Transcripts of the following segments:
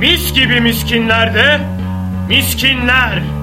Mis gibi miskinler de miskinler.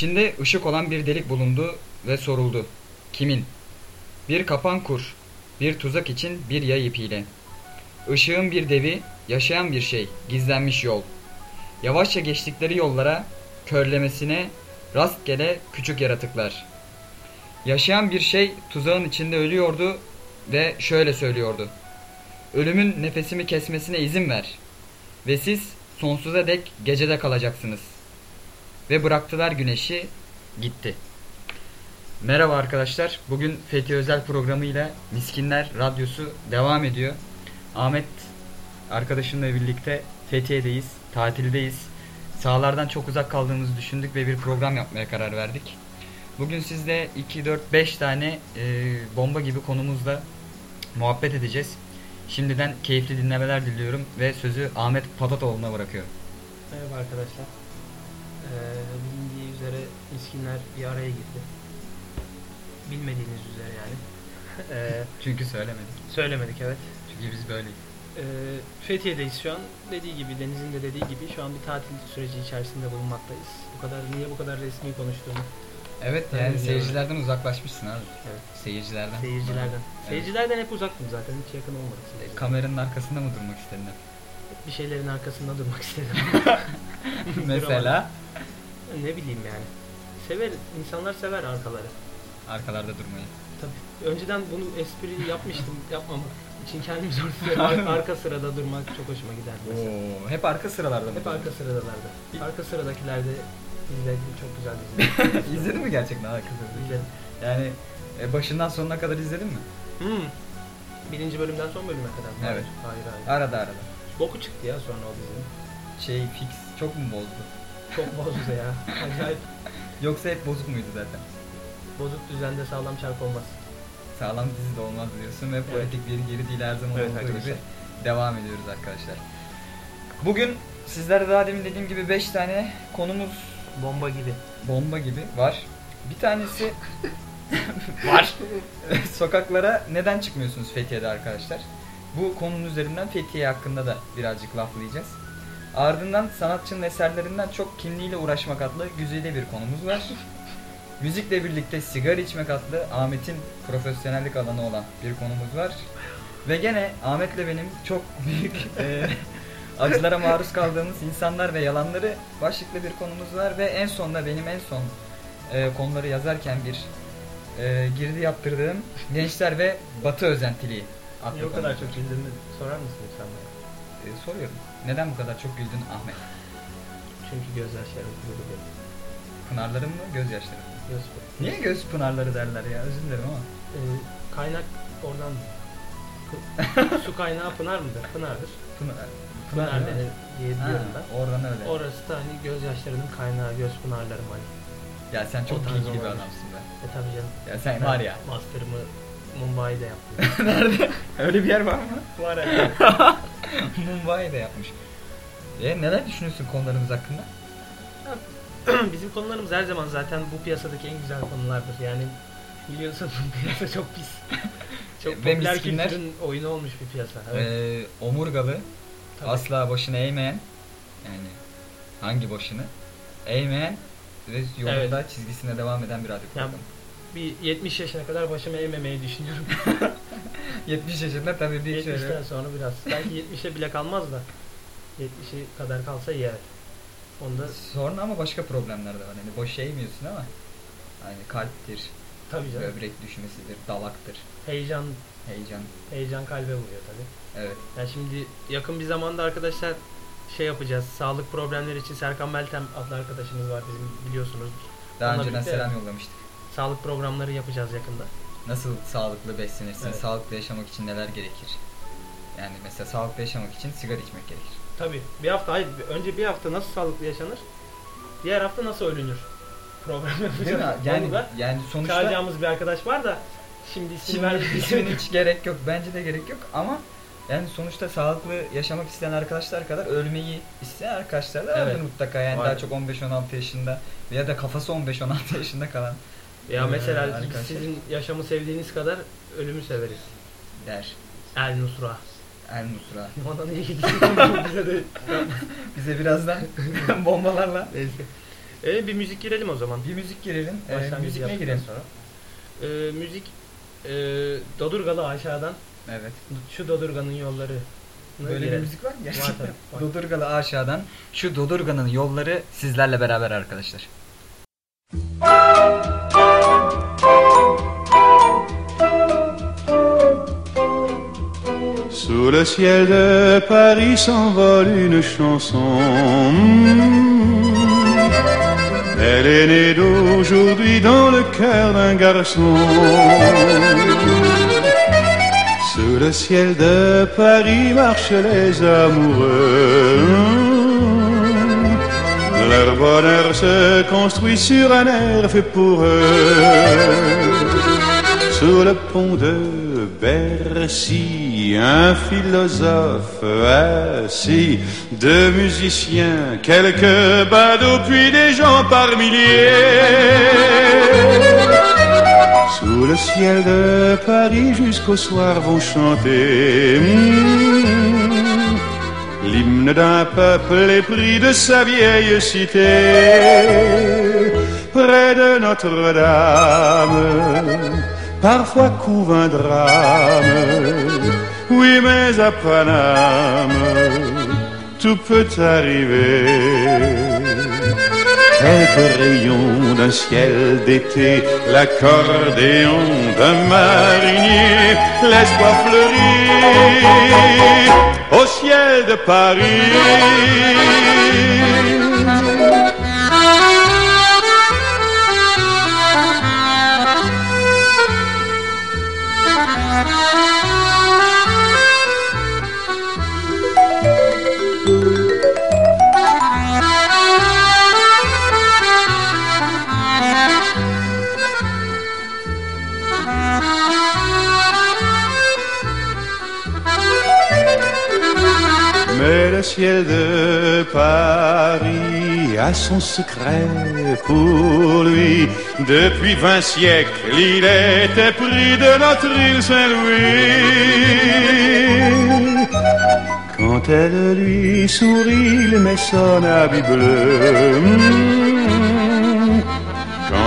İçinde ışık olan bir delik bulundu ve soruldu. Kimin? Bir kapan kur, bir tuzak için bir yay ipiyle. Işığın bir devi, yaşayan bir şey, gizlenmiş yol. Yavaşça geçtikleri yollara, körlemesine, rastgele küçük yaratıklar. Yaşayan bir şey tuzağın içinde ölüyordu ve şöyle söylüyordu. Ölümün nefesimi kesmesine izin ver. Ve siz sonsuza dek gecede kalacaksınız. Ve bıraktılar güneşi gitti. Merhaba arkadaşlar. Bugün Fethi Özel programıyla Miskinler Radyosu devam ediyor. Ahmet arkadaşımla birlikte Fethiye'deyiz, tatildeyiz. Sahalardan çok uzak kaldığımızı düşündük ve bir program yapmaya karar verdik. Bugün sizde 2, 4, 5 tane e, bomba gibi konumuzla muhabbet edeceğiz. Şimdiden keyifli dinlemeler diliyorum ve sözü Ahmet Patatoğlu'na bırakıyorum. Merhaba arkadaşlar. Ee, bilindiği üzere miskinler bir araya girdi. Bilmediğiniz üzere yani. Ee, Çünkü söylemedik. söylemedik evet. Çünkü biz böyleyiz. Ee, Fethiye'deyiz şu an. Dediği gibi, Deniz'in de dediği gibi şu an bir tatil süreci içerisinde bulunmaktayız. Bu kadar niye bu kadar resmi konuştuğumu Evet yani biliyorum. seyircilerden uzaklaşmışsın abi. Evet. Seyircilerden. seyircilerden. Evet. Seyircilerden hep uzaktım zaten. Hiç yakın olmadık. seyircilerden. Kameranın arkasında mı durmak istedin? Bir şeylerin arkasında durmak istedim. Mesela ne bileyim yani. Sever, insanlar sever arkaları. arkalarda durmayı. Tabii. Önceden bunu espri yapmıştım. Yapmamak için kendimi zor tutuyorum. Ar- arka sırada durmak çok hoşuma gider. mesela. Oo, hep arka sıralarda mı? Hep arka sıradalarda. Arka sıradakilerde izlediğim çok güzel diziler. İzledin mi gerçekten arka sırada? İzledim. Yani e, başından sonuna kadar izledin mi? Hmm. Birinci bölümden son bölüme kadar. mı? Evet. Hayır hayır. Arada arada. Boku çıktı ya sonra o dizinin. Şey fix çok mu bozdu? Çok bozdu ya. Acayip. Yoksa hep bozuk muydu zaten? Bozuk düzende sağlam çark olmaz. Sağlam dizi de olmaz diyorsun ve politik bir geri değil her zaman Evet olduğu gibi devam ediyoruz arkadaşlar. Bugün sizlere daha demin dediğim gibi 5 tane konumuz Bomba gibi. bomba gibi var. Bir tanesi var. Sokaklara neden çıkmıyorsunuz Fethiye'de arkadaşlar? Bu konunun üzerinden Fethiye hakkında da birazcık laflayacağız. Ardından sanatçının eserlerinden çok kimliğiyle uğraşmak adlı güzide bir konumuz var. Müzikle birlikte sigara içmek adlı Ahmet'in profesyonellik alanı olan bir konumuz var. Ve gene Ahmet'le benim çok büyük e, acılara maruz kaldığımız insanlar ve yalanları başlıklı bir konumuz var. Ve en sonda benim en son e, konuları yazarken bir e, girdi yaptırdığım gençler ve batı özentiliği adlı Niye o kadar çok izlediğini sorar mısın lütfen bana? E, soruyorum. Neden bu kadar çok güldün Ahmet? Çünkü gözyaşlarım kurudu benim. Pınarların mı gözyaşları mı? Göz Niye göz pınarları derler ya özür dilerim ama. Ee, kaynak oradan mı? Su kaynağı Pınar mıdır? Pınardır. Pınar, Pınar mi? denir diye Ha, biliyorum ben. oradan öyle. Orası da hani gözyaşlarının kaynağı, göz pınarlarım hani. ya sen çok bilgili bir adamsın be. E tabi canım. Ya sen Ben var ya. Master'ımı Mumbai'de yaptım. Nerede? Öyle bir yer var mı? Var evet. Mumbai'de yapmış. E neler düşünüyorsun konularımız hakkında? Bizim konularımız her zaman zaten bu piyasadaki en güzel konulardır. Yani biliyorsun bu piyasa çok pis. Çok Ve popüler miskinler- kültürün oyunu olmuş bir piyasa. Evet. Ee, omurgalı, Tabii. asla başını eğmeyen, yani hangi başını? Eğmeyen ve yolunda çizgisine devam eden bir radyo Ya, programı. bir 70 yaşına kadar başımı eğmemeyi düşünüyorum. 70 yaşında tabii bir 70'ten şöyle. sonra biraz. Belki 70'e bile kalmaz da. 70'e kadar kalsa evet. Onda Sonra ama başka problemler de var. Yani boş eğmiyorsun ama hani kalptir, Tabii canım. Böbrek düşmesidir, dalaktır, Heyecan heyecan. heyecan kalbe vuruyor tabii. Evet. Yani şimdi yakın bir zamanda arkadaşlar şey yapacağız. Sağlık problemleri için Serkan Meltem adlı arkadaşımız var bizim biliyorsunuz. Daha Onunla önceden birlikte- selam yollamıştık. Sağlık programları yapacağız yakında. Nasıl sağlıklı beslenirsin, Evet. sağlıklı yaşamak için neler gerekir? Yani mesela sağlıklı yaşamak için sigara içmek gerekir. Tabii. Bir hafta hayır önce bir hafta nasıl sağlıklı yaşanır? Diğer hafta nasıl ölünür? Program. Değil mi? Yani Onu da yani sonuçta çağıracağımız bir arkadaş var da şimdi isim Şimdi ismin hiç gerek yok. Bence de gerek yok ama yani sonuçta sağlıklı yaşamak isteyen arkadaşlar kadar ölmeyi isteyen arkadaşlar da vardır Evet. mutlaka. Yani Vardır. daha çok 15-16 yaşında ya da kafası 15-16 yaşında kalan Ya Ee, mesela arkadaşlar. sizin yaşamı sevdiğiniz kadar ölümü severiz. der. El Nusra. El Nusra. Ona niye gidiyorsun? Bize de Bize birazdan bombalarla Neyse. E, bir müzik girelim o zaman. bir müzik girelim. Ee, Başlangıcı müzik ne yaptıktan girelim? Sonra. E, müzik e, Dodurgalı aşağıdan Evet. şu Dodurganın yolları. Böyle bir müzik var mı gerçekten? Var tabii, var. Dodurgalı aşağıdan şu Dodurganın yolları sizlerle beraber arkadaşlar. Sous le ciel de Paris s'envole une chanson. Elle est née d'aujourd'hui dans le cœur d'un garçon. Sous le ciel de Paris marchent les amoureux. Leur bonheur se construit sur un air fait pour eux. Sur le pont de Bercy, un philosophe assis, deux musiciens, quelques badauds, puis des gens par milliers. Sous le ciel de Paris jusqu'au soir vont chanter hmm, l'hymne d'un peuple épris de sa vieille cité. Près de Notre-Dame, parfois couvre un drame. Oui, mais à Paname, tout peut arriver. Quelques rayons d'un ciel d'été, l'accordéon d'un marinier, l'espoir fleurit au ciel de Paris. Ciel de Paris a son secret pour lui. Depuis vingt siècles, il était pris de notre île Saint-Louis. Quand elle lui sourit, il met son habit bleu.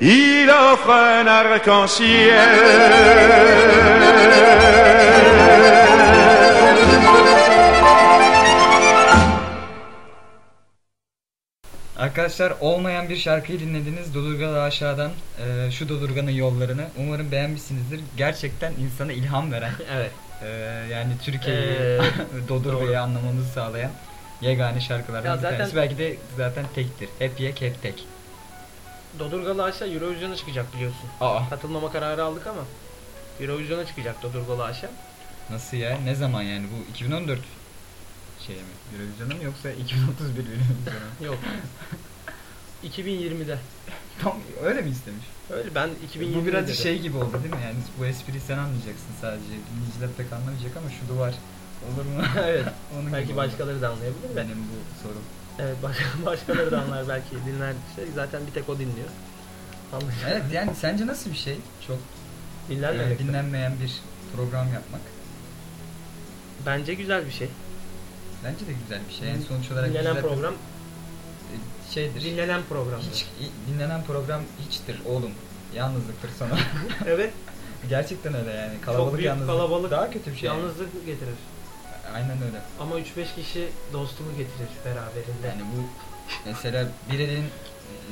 il offre un arc-en-ciel. Arkadaşlar olmayan bir şarkıyı dinlediniz Dodurgalı aşağıdan e, şu Dodurganın yollarını. Umarım beğenmişsinizdir. Gerçekten insana ilham veren Evet. e, yani Türkiye'yi Ee, Dodurga'yı anlamamızı sağlayan yegane şarkılardan Ya bir zaten- tanesi. Belki de zaten tektir. Hep yek hep tek. Dodurgalı aşağı Eurovision'a çıkacak biliyorsun. Aa Katılmama kararı aldık ama Eurovision'a çıkacak Dodurgalı aşağı. nasıl ya? Ne zaman yani bu 2014 şey mi? Eurovision'a mı yoksa 2031 Eurovision'a mı? Yok. 2020'de. Tam öyle mi istemiş? Öyle ben 2020'de bu birazcık şey gibi oldu değil mi? Yani bu espriyi sen anlayacaksın sadece. Dinleyiciler pek anlamayacak ama şu duvar olur mu? evet. Onun Belki oldu. başkaları da anlayabilir de. Benim bu sorum. Evet başka, başkaları da anlar belki dinler işte zaten bir tek o dinliyor. Anlayacak. Evet yani sence nasıl bir şey? Çok Dinlenmemek. e, dinlenmeyen bir program yapmak. Bence güzel bir şey. Bence de güzel bir şey. Yani sonuç olarak Dinlenen bizler- program, e, şeydir. dinlenen program. Hiç dinlenen program hiçtir oğlum. Yalnızlıktır sana. evet. Gerçekten öyle yani. Kalabalık büyük yalnızlık kalabalık daha kötü bir şey. yani. Yalnızlık getirir. Aynen öyle. Ama 3-5 kişi dostluğu getirir beraberinde. Yani bu mesela bir elin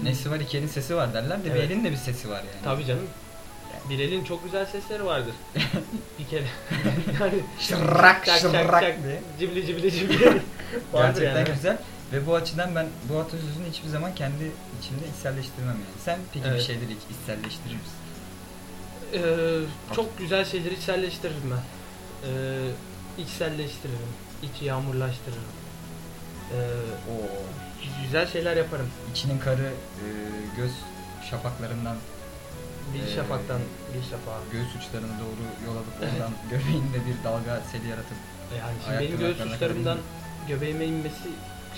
nesi var iki elin sesi var derler de bir Evet. elin de bir sesi var yani. Tabii canım. Bir elin çok güzel sesleri vardır. bir kere. yani Şırrak çak şırrak çak, diye. cibli cibli cibli. vardır Gerçekten yani. güzel. Ve bu açıdan ben bu atasözünü hiçbir zaman kendi içimde içselleştirmem yani. Sen peki bir Evet. şeyleri iç, içselleştirir misin? Ee, çok güzel şeyleri içselleştiririm ben. Ee, içselleştiririm. İç yağmurlaştırırım. Ee, Oo. güzel şeyler yaparım. İçinin karı e, göz şapaklarından Bir Ee, şafaktan bir şafağa. göğüs uçlarına doğru yol alıp oradan göbeğinde bir dalga seli yaratıp Yani şimdi benim göğüs uçlarımdan göbeğime inmesi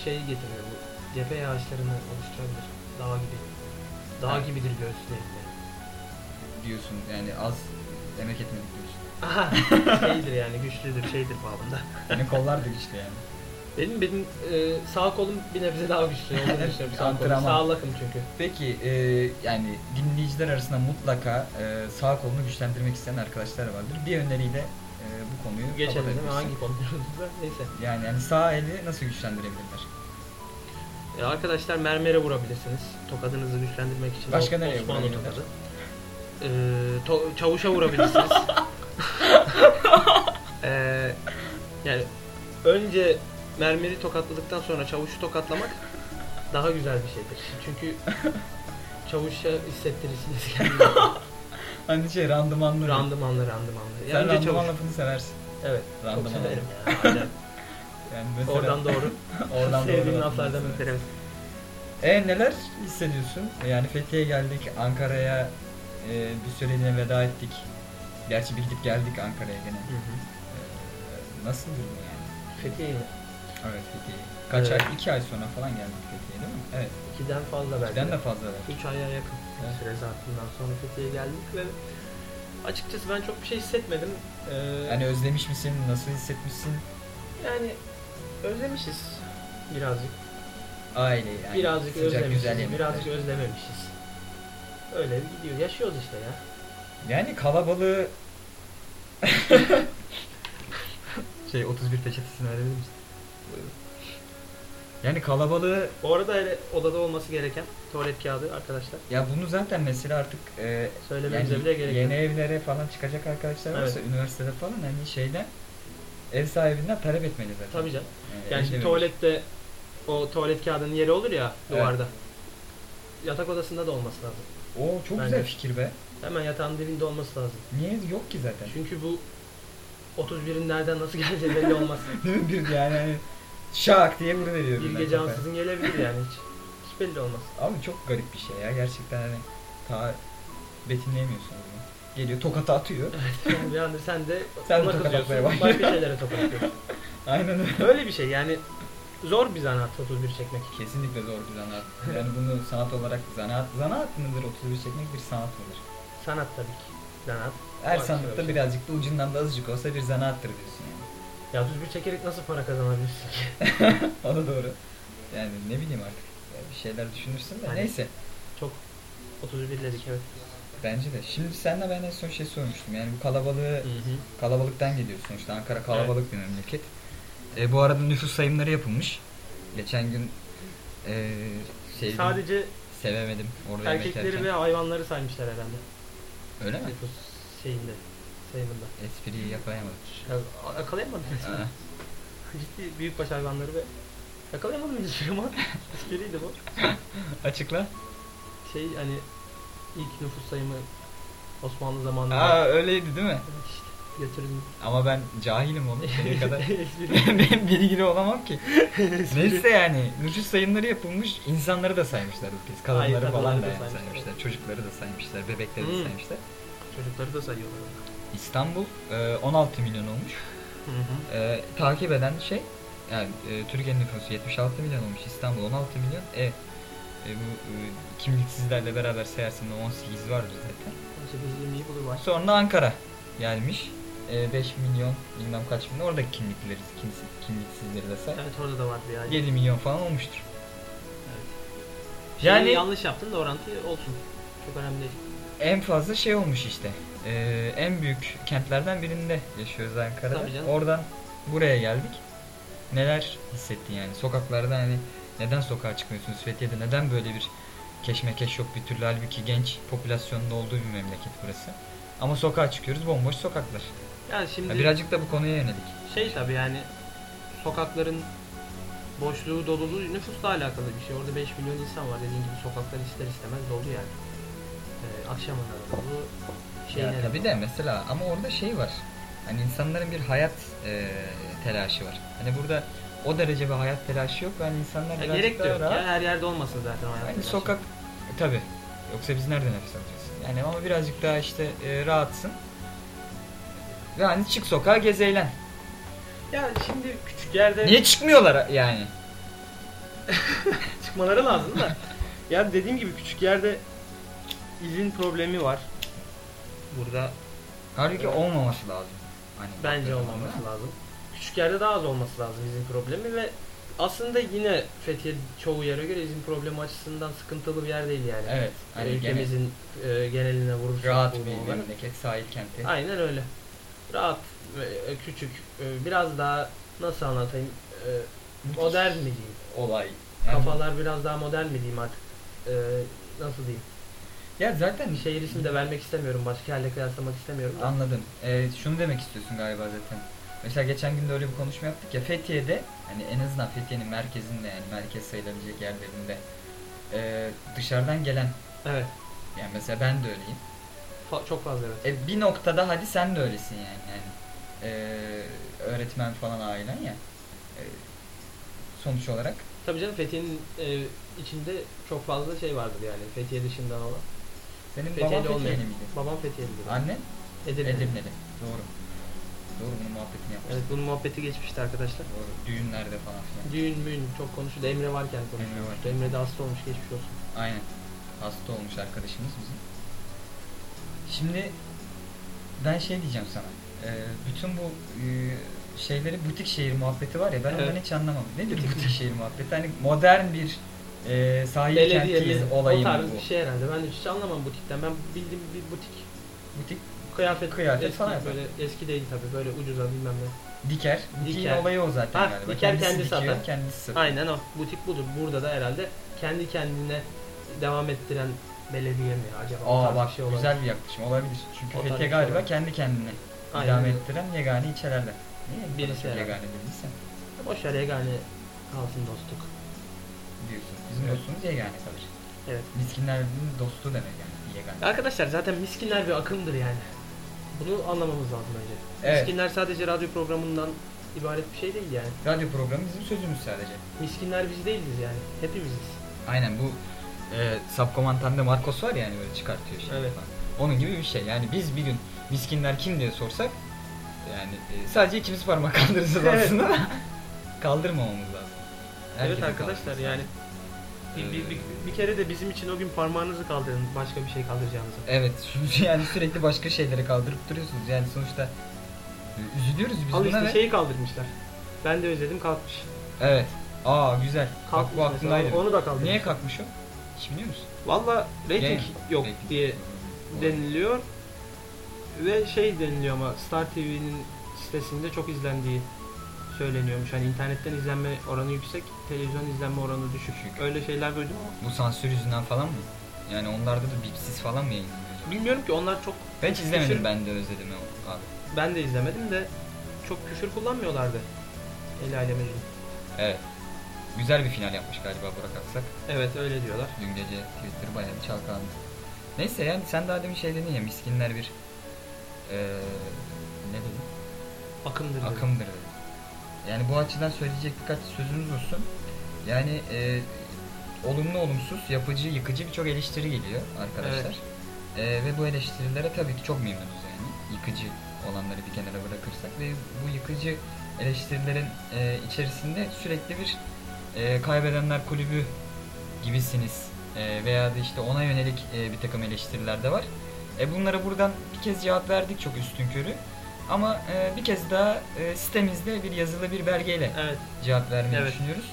şey getiriyor bu. Cephe yağışlarını oluşturabilir. Dağ gibi. Dağ Evet. gibidir göğüslerim. diyorsun yani az emek etmedik diyorsun. Aha, şeydir yani güçlüdür şeydir babında. Senin kollar da güçlü yani. Benim benim e, sağ kolum bir nebze daha güçlü olduğunu düşünüyorum. Sağ kolum. Antrenman. Sağ lakım çünkü. Peki e, yani dinleyiciler arasında mutlaka e, sağ kolunu güçlendirmek isteyen arkadaşlar vardır. Bir öneriyle e, bu konuyu Geçelim değil mi? kapatabilirsin. Hangi konumuzda? Neyse. Yani, yani sağ eli nasıl güçlendirebilirler? E, arkadaşlar mermere vurabilirsiniz. Tokadınızı güçlendirmek için. Başka nereye Osmanlı vurabilirler? tokadı. E, to- çavuşa vurabilirsiniz. E, yani önce mermeri tokatladıktan sonra çavuşu tokatlamak daha güzel bir şeydir. Çünkü çavuşa hissettirirsiniz kendinizi. Hani şey randımanlı. randımanlı randımanlı. Sen Yani önce randıman çavuş. lafını seversin. Evet. Randıman çok severim ya. Aynen. Yani mesela, Oradan doğru. oradan doğru Sevdiğim laflardan tanesi. E neler hissediyorsun? Yani Fethiye'ye geldik, Ankara'ya e, bir süreliğine veda ettik. Gerçi bir gidip geldik Ankara'ya gene. Hı hı. E, nasıldır bu yani? Fethiye mi? Evet Fethiye. Kaç Evet. ay? İki ay sonra falan geldik Fethiye'ye değil mi? Evet. İkiden fazla belki. Bizden de fazla var. 3 aya yakın Evet. süre zarfından sonra Fethiye'ye geldik ve açıkçası ben çok bir şey hissetmedim. Ee, Hani özlemiş misin? Nasıl hissetmişsin? yani özlemişiz birazcık. Aile yani. birazcık Sıcak, güzel özlemişiz, yemekler. birazcık özlememişiz. Öyle gidiyor. Yaşıyoruz işte ya. Yani kalabalığı... şey 31 peçetesini verebilir misin? Yani kalabalığı Bu arada hele odada olması gereken tuvalet kağıdı arkadaşlar. ya bunu zaten mesela artık e, Söylememize yani bile gerek yok. yeni evlere falan çıkacak arkadaşlar varsa üniversitede falan hani şeyden ev sahibinden talep etmeli zaten. Tabii canım. Yani, Yani şimdi tuvalette o tuvalet kağıdının yeri olur ya Evet. duvarda. Yatak odasında da olması lazım. O çok Bence. güzel fikir be. Hemen yatağın dibinde olması lazım. Niye yok ki zaten? Çünkü bu 31'in nereden nasıl geleceği belli olmaz. Değil mi? Bir yani hani şak diye bunu veriyor. Bir gece ansızın gelebilir yani hiç. Hiç belli olmaz. Abi çok garip bir şey ya gerçekten hani ta betimleyemiyorsun bunu. Geliyor tokatı atıyor. Yani bir anda sen de Sen de tokat atmaya başlıyorsun. başka şeylere tokat atıyorsun. Aynen öyle. Öyle bir şey yani zor bir zanaat 31 çekmek. Kesinlikle zor bir zanaat. Yani bunu sanat olarak zanaat, zanaat mıdır 31 çekmek bir sanat mıdır? Sanat tabii ki. Zanaat. Her Bak, sanatta şöyle. birazcık da ucundan da azıcık olsa bir zanaattır diyorsun yani. Ya 31 çekerek nasıl para kazanabilirsin ki? o da doğru. Yani ne bileyim artık. Ya bir şeyler düşünürsün de Hani- neyse. Çok 31 dedik evet. Bence de. Şimdi senle ben en son şey sormuştum. Yani bu kalabalığı Hı hı. kalabalıktan geliyoruz sonuçta. Ankara kalabalık bir memleket. E, bu arada nüfus sayımları yapılmış. Geçen gün e, sevdim, Sadece sevemedim orada erkekleri ve hayvanları saymışlar herhalde. Öyle mi? Nüfus şeyinde. Sayımında. Espriyi yakalayamadım. Ya, a- yakalayamadım. Ciddi büyükbaş hayvanları ve yakalayamadım hiçbir ama espriydi bu. Açıkla. Şey hani ilk nüfus sayımı Osmanlı zamanında Aa öyleydi değil mi? işte götürün. Ama ben cahilim oğlum. Senin kadar ben bilgili olamam ki. Neyse yani nüfus sayımları yapılmış. insanları da saymışlar bu kez. Kadınları Hayır, falan da da yani saymışlar. saymışlar. Çocukları da saymışlar. Bebekleri de Hmm. saymışlar. Çocukları da sayıyorlar. İstanbul e, 16 milyon olmuş. Hı hı. E, takip eden şey yani e, Türkiye'nin nüfusu 76 milyon olmuş. İstanbul 16 milyon. E, e, bu e, kimliksizlerle beraber sayarsın da 18 vardır zaten. 18-20'yi bulur baş. Sonra Ankara gelmiş. E, 5 milyon bilmem kaç milyon. Oradaki kimlikleri, kimsiz, kimliksizleri de say. Evet orada da vardı yani. 7 milyon falan olmuştur. Yani Yani yanlış yaptın da orantı olsun. Çok önemli değil. en fazla şey olmuş işte. E, en büyük kentlerden birinde yaşıyoruz Ankara'da. Tabii canım. Oradan buraya geldik. Neler hissettin yani? Sokaklarda hani neden sokağa çıkmıyorsunuz? Fethiye'de neden böyle bir keşmekeş yok bir türlü halbuki genç popülasyonun olduğu bir memleket burası. Ama sokağa çıkıyoruz bomboş sokaklar. Yani şimdi Ya birazcık da bu konuya yönelik. şey tabii yani sokakların boşluğu doluluğu nüfusla alakalı bir şey. Orada 5 milyon insan var dediğin gibi sokaklar ister istemez dolu yani. Ee, akşamına da dolu. Şeyine Ya de tabii de mesela ama orada şey var. Hani insanların bir hayat e, telaşı var. Hani burada o derece bir hayat telaşı yok. Yani insanlar Ya birazcık gerek de daha yok rahat. ya her yerde olmasın zaten o hayat telaşı. sokak tabi. Yoksa biz nerede nefes alacağız? Yani ama birazcık daha işte e, rahatsın. Ve hani çık sokağa gez eğlen. Ya şimdi küçük yerde Niye çıkmıyorlar yani? çıkmaları lazım da. ya dediğim gibi küçük yerde izin problemi var. Burada Halbuki Evet. olmaması lazım. Hani bence olmaması lazım. Küçük yerde daha az olması lazım izin problemi ve aslında yine Fethiye çoğu yere göre izin problemi açısından sıkıntılı bir yer değil yani. Evet. Hani gene Ülkemizin e, geneline vurursak rahat bir olarak. memleket, sahil kenti. Aynen öyle. Rahat, ve, e, küçük, e, biraz daha nasıl anlatayım? E, modern mi diyeyim? olay. Yani- Kafalar biraz daha modern mi diyeyim artık? Nasıl diyeyim? Ya zaten Şehir ismi de vermek istemiyorum. Başka yerle kıyaslamak istemiyorum. da. Anladım. Ee, şunu demek istiyorsun galiba zaten. Mesela geçen gün de öyle bir konuşma yaptık ya Fethiye'de hani en azından Fethiye'nin merkezinde yani merkez sayılabilecek yerlerinde e, dışarıdan gelen Evet. yani mesela ben de öyleyim. Fa- çok fazla evet. E, bir noktada hadi sen de öylesin yani. yani e, öğretmen falan ailen ya. E, sonuç olarak Tabii canım Fethiye'nin e, içinde çok fazla şey vardır yani. Fethiye dışından olan. senin Fethiye'li baban. Fethiye'li miydi? Babam Fethiye'lidir. Annen Edirne. Edirne'li. Doğru. Doğru bunun muhabbetini yapmıştık. Evet bunun muhabbeti geçmişti arkadaşlar. Doğru. Düğünlerde falan filan. Düğün müğün çok konuşuldu. Emre varken konuşulmuştu. varken. Emre de hasta olmuş geçmiş olsun. Aynen. Hasta olmuş arkadaşımız bizim. Şimdi ben şey diyeceğim sana. Ee, bütün bu e, şeyleri butik şehir muhabbeti var ya ben Evet. ondan hiç anlamam. Nedir Butik butik şehir muhabbeti? Hani modern bir e, sahil kentiyiz olayı o mı tarz bu? bir şey herhalde. Ben hiç anlamam butikten. Ben bildiğim bir butik. Butik Kıyafet, Kıyafet eski, falan böyle eski değil tabii böyle ucuza bilmem ne. diker. Butiğin Diker. olayı o zaten Ha, galiba. diker, kendisi kendi dikiyor, satar. kendisi satıyor. Aynen o. Butik budur. Burada da herhalde kendi kendine devam ettiren belediye mi acaba? O Aa bak şey olabilir. güzel bir yaklaşım olabilir. Çünkü O tarz şey galiba olabilir. kendi kendine Aynen idame öyle. ettiren yegane ilçelerden. Niye bu Birisi kadar çok herhalde. yegane dediysen Boş ver yegane kalsın dostluk. diyorsun. Bizim Evet. dostumuz yegane kalır. Evet. Miskinlerin dostu demek yani yegane. Arkadaşlar zaten miskinler bir akımdır yani. Bunu anlamamız lazım önce. Evet. Miskinler sadece radyo programından ibaret bir şey değil yani. Radyo programı bizim sözümüz sadece. Miskinler biz değiliz yani. Hepimiziz. Aynen bu e, subkomandante Marcos var ya yani böyle çıkartıyor şey Evet. falan. Onun gibi bir şey. Yani biz bir gün miskinler kim diye sorsak yani e, sadece ikimiz parmak kaldırırız Evet. aslında. Kaldırmamamız lazım. evet Herkesin arkadaşlar yani bir, bir, bir, bir kere de bizim için o gün parmağınızı kaldırın başka bir şey kaldıracağınıza. Evet yani sürekli başka şeyleri kaldırıp duruyorsunuz. Yani sonuçta e, üzülüyoruz biz Al buna işte ve... şeyi kaldırmışlar. Ben de özledim kalkmış. Evet. Aa güzel. Bak Kalkmış bu mesela, aklımdaydı. Onu da kaldırmış. Niye kalkmış o? Hiç biliyor musun? Valla rating Game. yok Rating. diye deniliyor. Ve şey deniliyor ama Star TV'nin sitesinde çok izlendiği söyleniyormuş. Hani internetten izlenme oranı yüksek, televizyon izlenme oranı düşük. Düşük. Öyle şeyler duydum ama Bu sansür yüzünden falan mı? Yani onlarda da bipsiz falan mı yayınlanıyor? bilmiyorum ki onlar çok Ben hiç izlemedim Küfür- ben de özledim abi. ben de izlemedim de çok küfür kullanmıyorlardı. Leyla ile Mecnun. Evet. Güzel bir final yapmış galiba Burak Aksak. Evet öyle diyorlar. Dün gece Twitter bayağı bir çalkalandı. Neyse yani sen daha demin şey dedin ya miskinler bir eee ne dedin? Akımdır. Akımdır dedin. Yani bu açıdan söyleyecek birkaç sözümüz olsun. Yani eee, olumlu olumsuz, yapıcı, yıkıcı birçok eleştiri geliyor arkadaşlar. Eee, ve bu eleştirilere tabii ki çok memnunuz yani. Yıkıcı olanları bir kenara bırakırsak ve bu yıkıcı eleştirilerin eee, içerisinde sürekli bir eee, kaybedenler kulübü gibisiniz eee, veya da işte ona yönelik eee, bir takım eleştiriler de var. E, bunlara buradan bir kez cevap verdik çok üstün körü. Ama e, bir kez daha e, sitemizde bir yazılı bir belgeyle Evet, cevap vermeyi Evet. düşünüyoruz.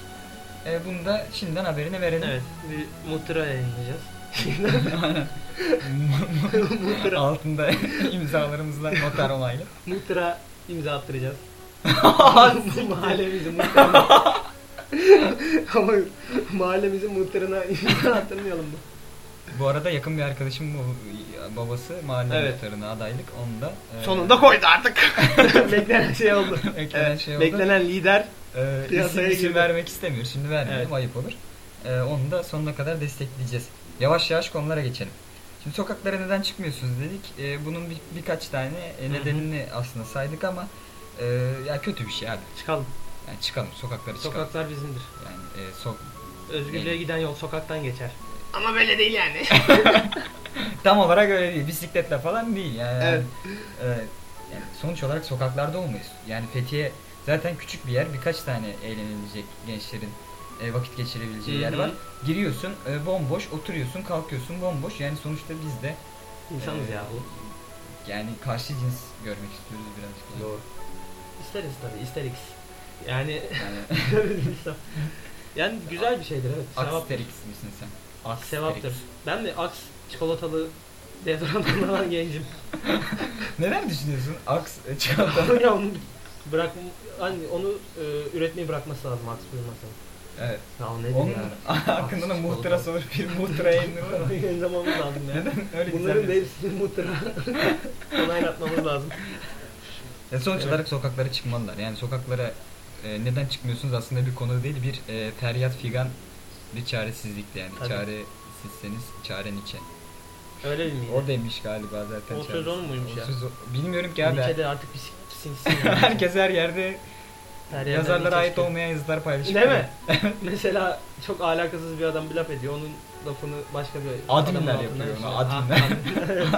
E, bunu da şimdiden haberini verelim. evet. Bir muhtıra yayınlayacağız. muhtıra, Altında imzalarımızla noter onaylı. muhtıra imza attıracağız. Mahallemizin muhtarına. Ama mahallemizin muhtarına attırmayalım mı? Bu arada yakın bir arkadaşım babası mahalle Evet. muhtarına adaylık. Onu da e, Sonunda koydu artık. Beklenen şey oldu. beklenen Evet, şey oldu. Beklenen lider Piyasaya isim, isim vermek istemiyor. Şimdi vermeyelim Evet. ayıp olur. Ee, onu da sonuna kadar destekleyeceğiz. Yavaş yavaş konulara geçelim. Şimdi sokaklara neden çıkmıyorsunuz dedik. Ee, bunun bir, birkaç tane e, nedenini aslında saydık ama e, ya kötü bir şey abi. çıkalım. Yani çıkalım sokaklara çıkalım. Sokaklar bizimdir. Yani e, sok Özgürlüğe Yani. giden yol sokaktan geçer. Ama böyle değil yani. tam olarak öyle değil. Bisikletle falan değil yani. Evet. E, yani sonuç olarak sokaklarda olmayız. Yani Fethiye zaten küçük bir yer. Birkaç tane eğlenilecek gençlerin e, vakit geçirebileceği Hı yer hı. var. Giriyorsun e, bomboş, oturuyorsun, kalkıyorsun bomboş. Yani sonuçta biz de İnsanız Ee, ya bu. yani karşı cins görmek istiyoruz birazcık. Doğru. İsteriz tabii, isteriz. Yani Yani. Yani güzel bir şeydir evet. Sevap, Aksterix misin sen? Aksterix. sevaptır. Ben de Aks çikolatalı deodorant kullanan gencim. Neler düşünüyorsun? Aks e, çikolata. ya onu bırak hani onu e, üretmeyi bırakması lazım Aks duymasın. evet. Ya nedir Onun ya? hakkında da muhtıra sorup bir muhtıra yayınlanır. Yayınlamamız lazım ya. Neden öyle Bunların da hepsini muhtıra onaylatmamız lazım. Ya sonuç Evet. olarak sokaklara çıkmalılar. Yani sokaklara e, neden çıkmıyorsunuz aslında bir konu değil bir e, feryat figan bir çaresizlikti yani. Tabii. Çaresizseniz çare Nietzsche. Öyle mi? O demiş galiba zaten. O söz onun muymuş O ya? söz Bilmiyorum ki abi. Nietzsche de artık bir sinsin. Herkes her yerde Her yazarlara ait çıkıyor. olmayan yazılar paylaşıyor. Değil mi? Mesela çok alakasız bir adam bir laf ediyor. Onun lafını başka bir Adminler yapıyor onu, adminler.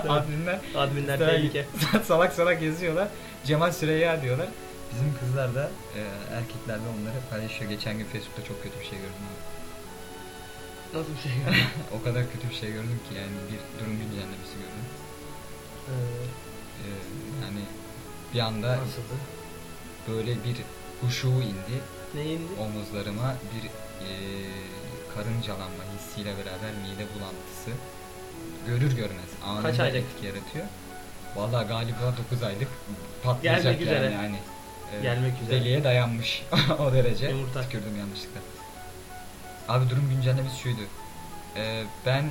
Adminler Adminler tehlike. salak salak yazıyorlar. Cemal Süreyya diyorlar. Bizim kızlar da e, erkekler de onları paylaşıyor. Geçen gün Facebook'ta çok kötü bir şey gördüm. abi. Nasıl bir şey? O kadar kötü bir şey gördüm ki yani bir durum güncellemesi gördüm. Ee, E, yani bir anda Nasıldı? böyle bir huşu indi. Ne indi? Omuzlarıma bir e, karıncalanma hissiyle beraber mide bulantısı görür görmez anında Kaç aylık? etki yaratıyor. Valla galiba 9 aylık patlayacak Gelmek üzere. yani. E, Gelmek üzere. Deliğe dayanmış o derece. Yumurta. Tükürdüm yanlışlıkla. Abi durum güncellemesi şuydu. E, ben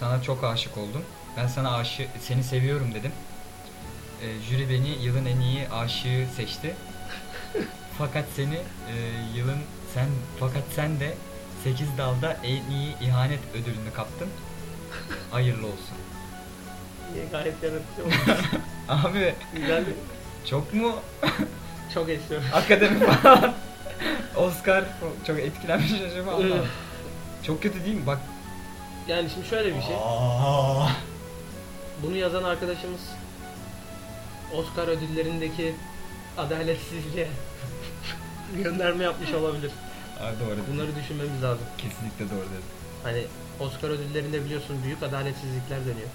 sana çok aşık oldum. Ben sana aşık, seni seviyorum dedim. E, jüri beni yılın en iyi aşığı seçti. Fakat seni e, yılın sen fakat sen de 8 dalda en iyi ihanet ödülünü kaptın. Hayırlı olsun. Niye gayet yaratıcı oldu. Abi Güzel çok mu Çok esiyorum. akademi falan Oscar çok etkilenmiş acaba ama çok kötü değil mi? Bak. Yani şimdi şöyle bir şey. Aa. Bunu yazan arkadaşımız Oscar ödüllerindeki adaletsizliğe gönderme yapmış olabilir. Abi doğru. Bunları düşünmemiz lazım. Kesinlikle doğru dedim. Hani Oscar ödüllerinde biliyorsun büyük adaletsizlikler dönüyor.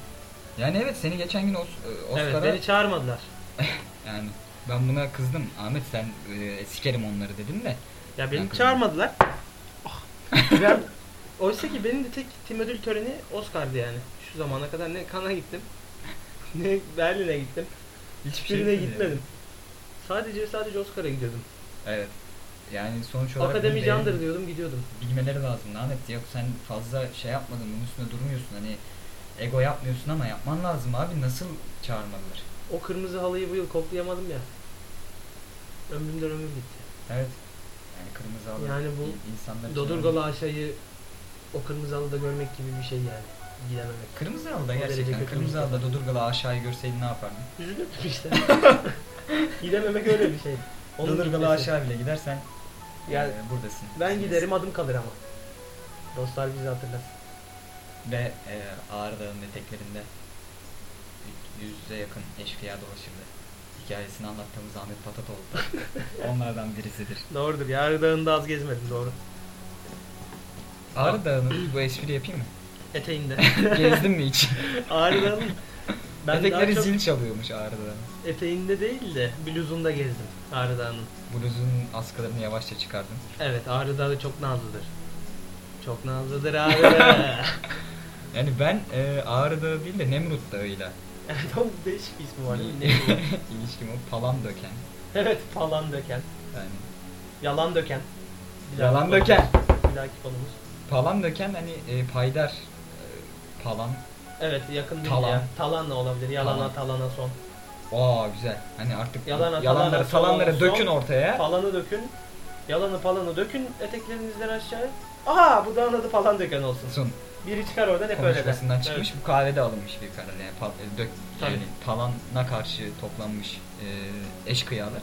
Yani evet seni geçen gün Os- e, Oscar'a Evet beni çağırmadılar. yani ben buna kızdım. Ahmet sen e, sikerim onları dedim de. Ya beni Ben çağırmadılar. Ben, oysa ki benim de tek tim ödül töreni Oscar'dı yani. Şu zamana kadar ne Cannes'a gittim. ne Berlin'e gittim. Hiçbir Hiçbirine yok gitmedim. Sadece ve sadece Oscar'a gidiyordum. Evet. Yani sonuç olarak Akademi candır diyordum gidiyordum. bilmeleri lazım Ahmet. Yok sen fazla şey yapmadın bunun üstünde durmuyorsun hani ego yapmıyorsun ama yapman lazım abi nasıl çağırmadılar? O kırmızı halıyı bu yıl koklayamadım ya. Ömrümden ömür gitti. Evet. Yani kırmızı halı Yani bu insanlar için Dodurgalı aşağıyı o kırmızı halıda görmek gibi bir şey yani. Gidememek. Kırmızı halıda O derece gerçekten kötü kırmızı bir halıda Dodurgalı aşağıyı görseydin ne yapardın? Üzülürdüm işte. Gidememek öyle bir şey. Onun Dodurgalı gitmesi. aşağı bile gidersen Yani e, buradasın. ben giderim adım kalır ama. Dostlar bizi hatırlar. Ve e, Ağrı Dağı'nın eteklerinde yüze yakın eşkıya dolaşırdı. Hikayesini anlattığımız Ahmet Patatoğlu da onlardan birisidir. Doğrudur. Yarı Dağı'nda az gezmedim doğru. Ağrı Dağı'nın bu espri yapayım mı? Eteğinde. Gezdin mi hiç? Ağrı Dağı'nın Ben Etekleri çok zil çalıyormuş Ağrı'da. eteğinde değil de bluzunda gezdim Ağrı Dağı'nın. Bluzun askılarını yavaşça çıkardın. Evet Ağrı Dağı çok nazlıdır. Çok nazlıdır Ağrı Dağı. Yani ben e, Ağrı'da değil de Nemrut'ta öyle. Evet onun değişik bir ismi var değil mi? Ne bu? İlişkim o palan döken. evet falan döken. Yani Yalan döken. Bir Yalan döken. Bir dahaki konumuz. palan döken hani e, paydar e, palan. Evet yakın değil Talan. ya. Talanla olabilir. Yalana Talan. talana son. Aa güzel. Hani artık Yalana, yalanları talana, talanları son, dökün son. ortaya. Falanı dökün. Yalanı palanı dökün eteklerinizden aşağıya. Aha bu dağın adı falan döken olsun. Son Biri çıkar oradan hep öyle der. konuşmasından çıkmış. Bu kahvede alınmış bir karar. Yani, pal, e, dök, Tabii. yani palana karşı toplanmış e, eşkıyalar. Evet.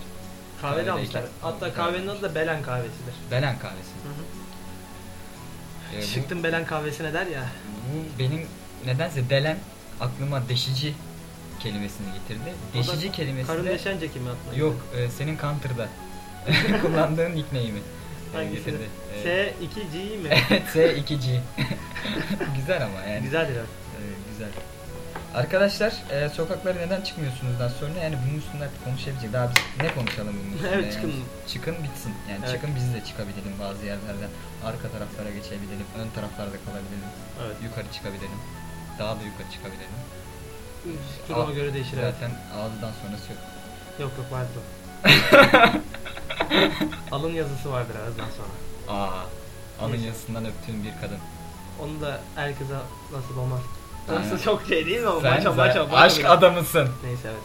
Kahvede almışlar. Hatta kahvenin adı da Belen kahvesidir. Belen kahvesi. Hı hı. E, bu- Çıktım Belen kahvesine der ya. Bu benim nedense delen aklıma deşici kelimesini getirdi. Deşici kelimesi Karın de deşence kimi aklına yok e, senin Counter'da kullandığın nickname'i Hangisini? getirdi. E, S2G mi? Evet S2G. güzel ama yani. Güzeldir evet. E, güzel. Arkadaşlar e, sokaklara neden çıkmıyorsunuzdan sonra yani bunun üstünde artık konuşabilecek. Daha biz ne konuşalım bunun üstünde? Evet, yani. çıkın. Çıkın bitsin. Yani Evet. çıkın biz de çıkabilelim bazı yerlerden. Arka taraflara geçebilelim. Ön taraflarda kalabilelim. Evet. Yukarı çıkabilelim. Daha da yukarı çıkabilelim. Duruma Al- göre değişir evet. Zaten ağızdan sonrası yok. Yok yok vardır o. Alın yazısı vardır ağızdan sonra. Aa, alın Neyse. yazısından öptüğün bir kadın. Onu da her kıza nasip olmaz. Orası çok şey değil mi ama Sen maça zaten maça maça aşk bile. adamısın. Neyse evet.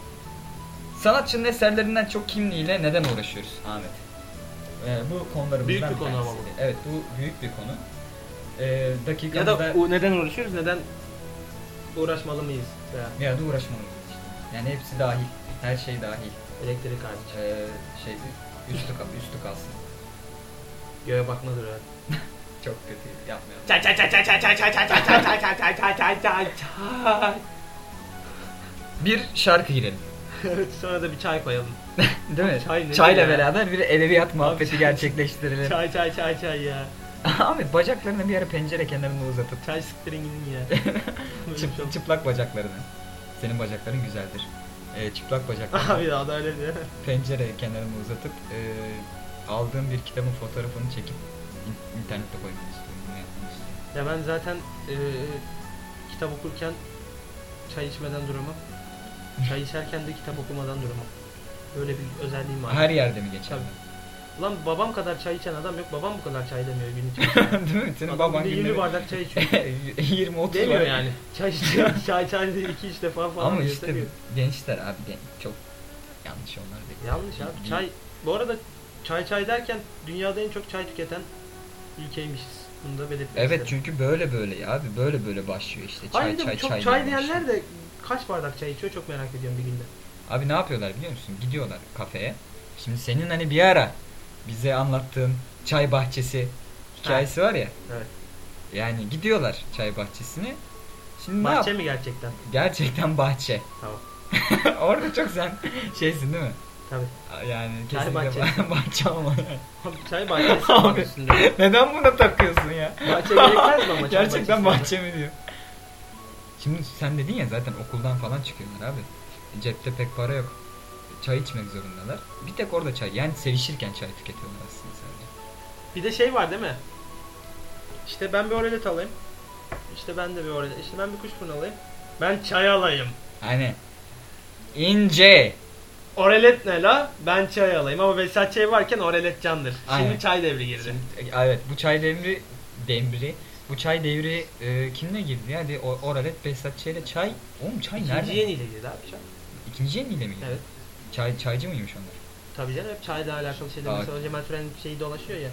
Sanatçının eserlerinden çok kimliğiyle neden uğraşıyoruz Ahmet? Ee, bu konularımızdan Büyük bir konu ama tanesi. Evet bu büyük bir konu. Ee, Ya dakikamızda da o neden uğraşıyoruz neden uğraşmalı mıyız? Veya ya da uğraşmalıyız işte. Yani hepsi dahil. Her şey dahil. Elektrik hariç. Ee, şeydi üstü kal üstü kalsın. Göğe bakmadır evet. Çok kötü yapmayalım. Çay çay çay çay çay çay çay çay çay çay çay çay çay çay çay çay çay. Bir şarkı girelim. Evet sonra da bir çay koyalım. Değil mi? Çay Çayla ya? beraber bir edebiyat muhabbeti gerçekleştirelim. Çay çay çay çay ya. Ahmet bacaklarını bir ara pencere kenarına uzatıp Çay siktirin gidin ya. Böyle bir şey çıp, olmaz. çıplak bacaklarını. Senin bacakların güzeldir. Ee, çıplak bacaklarını Abi daha da öyle diyor. pencere kenarına uzatıp e, aldığım bir kitabın fotoğrafını çekip in- internette koymak istiyorum. Bunu yapmak istiyorum. Ya ben zaten e, kitap okurken çay içmeden duramam. Çay içerken de kitap okumadan duramam. Böyle bir özelliğim var. Her yerde mi geçer? Tabii. Ulan babam kadar çay içen adam yok. Babam bu kadar çay demiyor gün içinde. Değil mi? Senin Adam baban günde 20 günde bardak çay içiyor. 20-30 Demiyor var. yani. Çay içiyor. çay çay diye 2 3 defa falan Ama işte demiyor. gençler abi gen- çok yanlış onlar değil. Yanlış abi. Çay bu arada çay çay derken dünyada en çok çay tüketen ülkeymişiz. Bunu da belirtmek Evet isterim. çünkü böyle böyle ya abi böyle böyle başlıyor işte çay Hayır, çay çok çay. çay, diye diyenler de kaç bardak çay içiyor çok merak ediyorum bir günde. Abi ne yapıyorlar biliyor musun? Gidiyorlar kafeye. Şimdi senin hani bir ara bize anlattığın çay bahçesi hikayesi var ya. Evet. Yani gidiyorlar çay bahçesine. Şimdi Bahçe mi gerçekten? Gerçekten bahçe. Tamam. Orada çok sen şeysin değil mi? Tabii. Yani Çay kesinlikle bahçesi. bahçe ama. Abi çay bahçesi var üstünde. Neden buna takıyorsun ya? Bahçe gerekmez mi ama Gerçekten bahçe mi diyor. Şimdi sen dedin ya zaten okuldan falan çıkıyorlar abi. Cepte pek para yok. Çay içmek zorundalar. Bir tek orada çay. Yani sevişirken çay tüketiyorlar aslında sadece. Bir de şey var değil mi? İşte ben bir oralet alayım. İşte ben de bir oralet. İşte ben bir kuşburnu alayım. Ben çay alayım. Hani ince. Oralet ne la? Ben çay alayım ama Vesat çay varken oralet candır. Aynen. Şimdi çay devri girdi. Evet bu çay devri demri. Bu çay devri e, kimle girdi? Yani o, Oralet Behzat Ç'yle çay. Oğlum çay İkinci nerede? yeniyle girdi abi çay. İkinci yeniyle mi girdi? Evet. Çay, çaycı mıymış onlar? Tabii canım hep çayla alakalı şeyler. Aa. Mesela Cemal Süren'in şeyi dolaşıyor ya.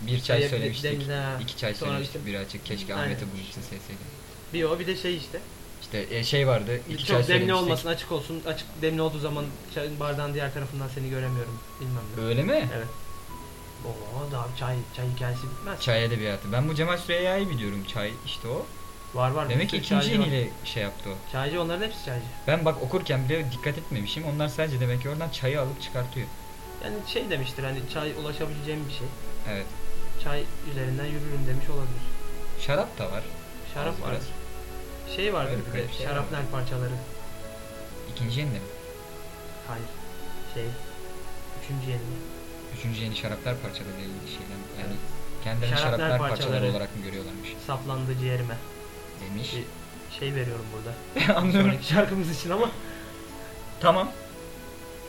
Bir çay Çaya söylemiştik. ha. iki çay Sonra söylemiştik. işte- Biri açık. Keşke Aynen. Ahmet'e bunun için sevseydim. Bir o bir de şey işte. İşte e, şey vardı. iki çay Çok demli söylemiştik. olmasın açık olsun. Açık demli olduğu zaman çayın bardağın diğer tarafından seni göremiyorum. Bilmem ne. Öyle mi? Evet. Oo daha çay çay hikayesi bitmez. Çay edebiyatı. Ben bu Cemal Süreyya'yı biliyorum. Çay işte o. Var var. Demek ki ikinci çaycı var. yeniyle şey yaptı o. Çaycı onların hepsi çaycı. Ben bak okurken bile dikkat etmemişim. Onlar sadece demek ki oradan çayı alıp çıkartıyor. Yani şey demiştir hani çay ulaşabileceğim bir şey. Evet. Çay üzerinden yürürüm demiş olabilir. Şarap da var. Şarap Az var. biraz. Şey vardır Öyle bir de şeyler şarapnel parçaları. İkinci yeni mi? Hayır. Şey. Üçüncü yeni. Üçüncü yeni şaraplar parçaları ile ilgili şeyler. Yani kendilerini Şaraplar şaraplar, parçaları. parçaları. olarak mı görüyorlarmış Saplandı ciğerime. Demiş. Bir şey veriyorum burada. Anlıyorum. Sonraki şarkımız için ama Tamam.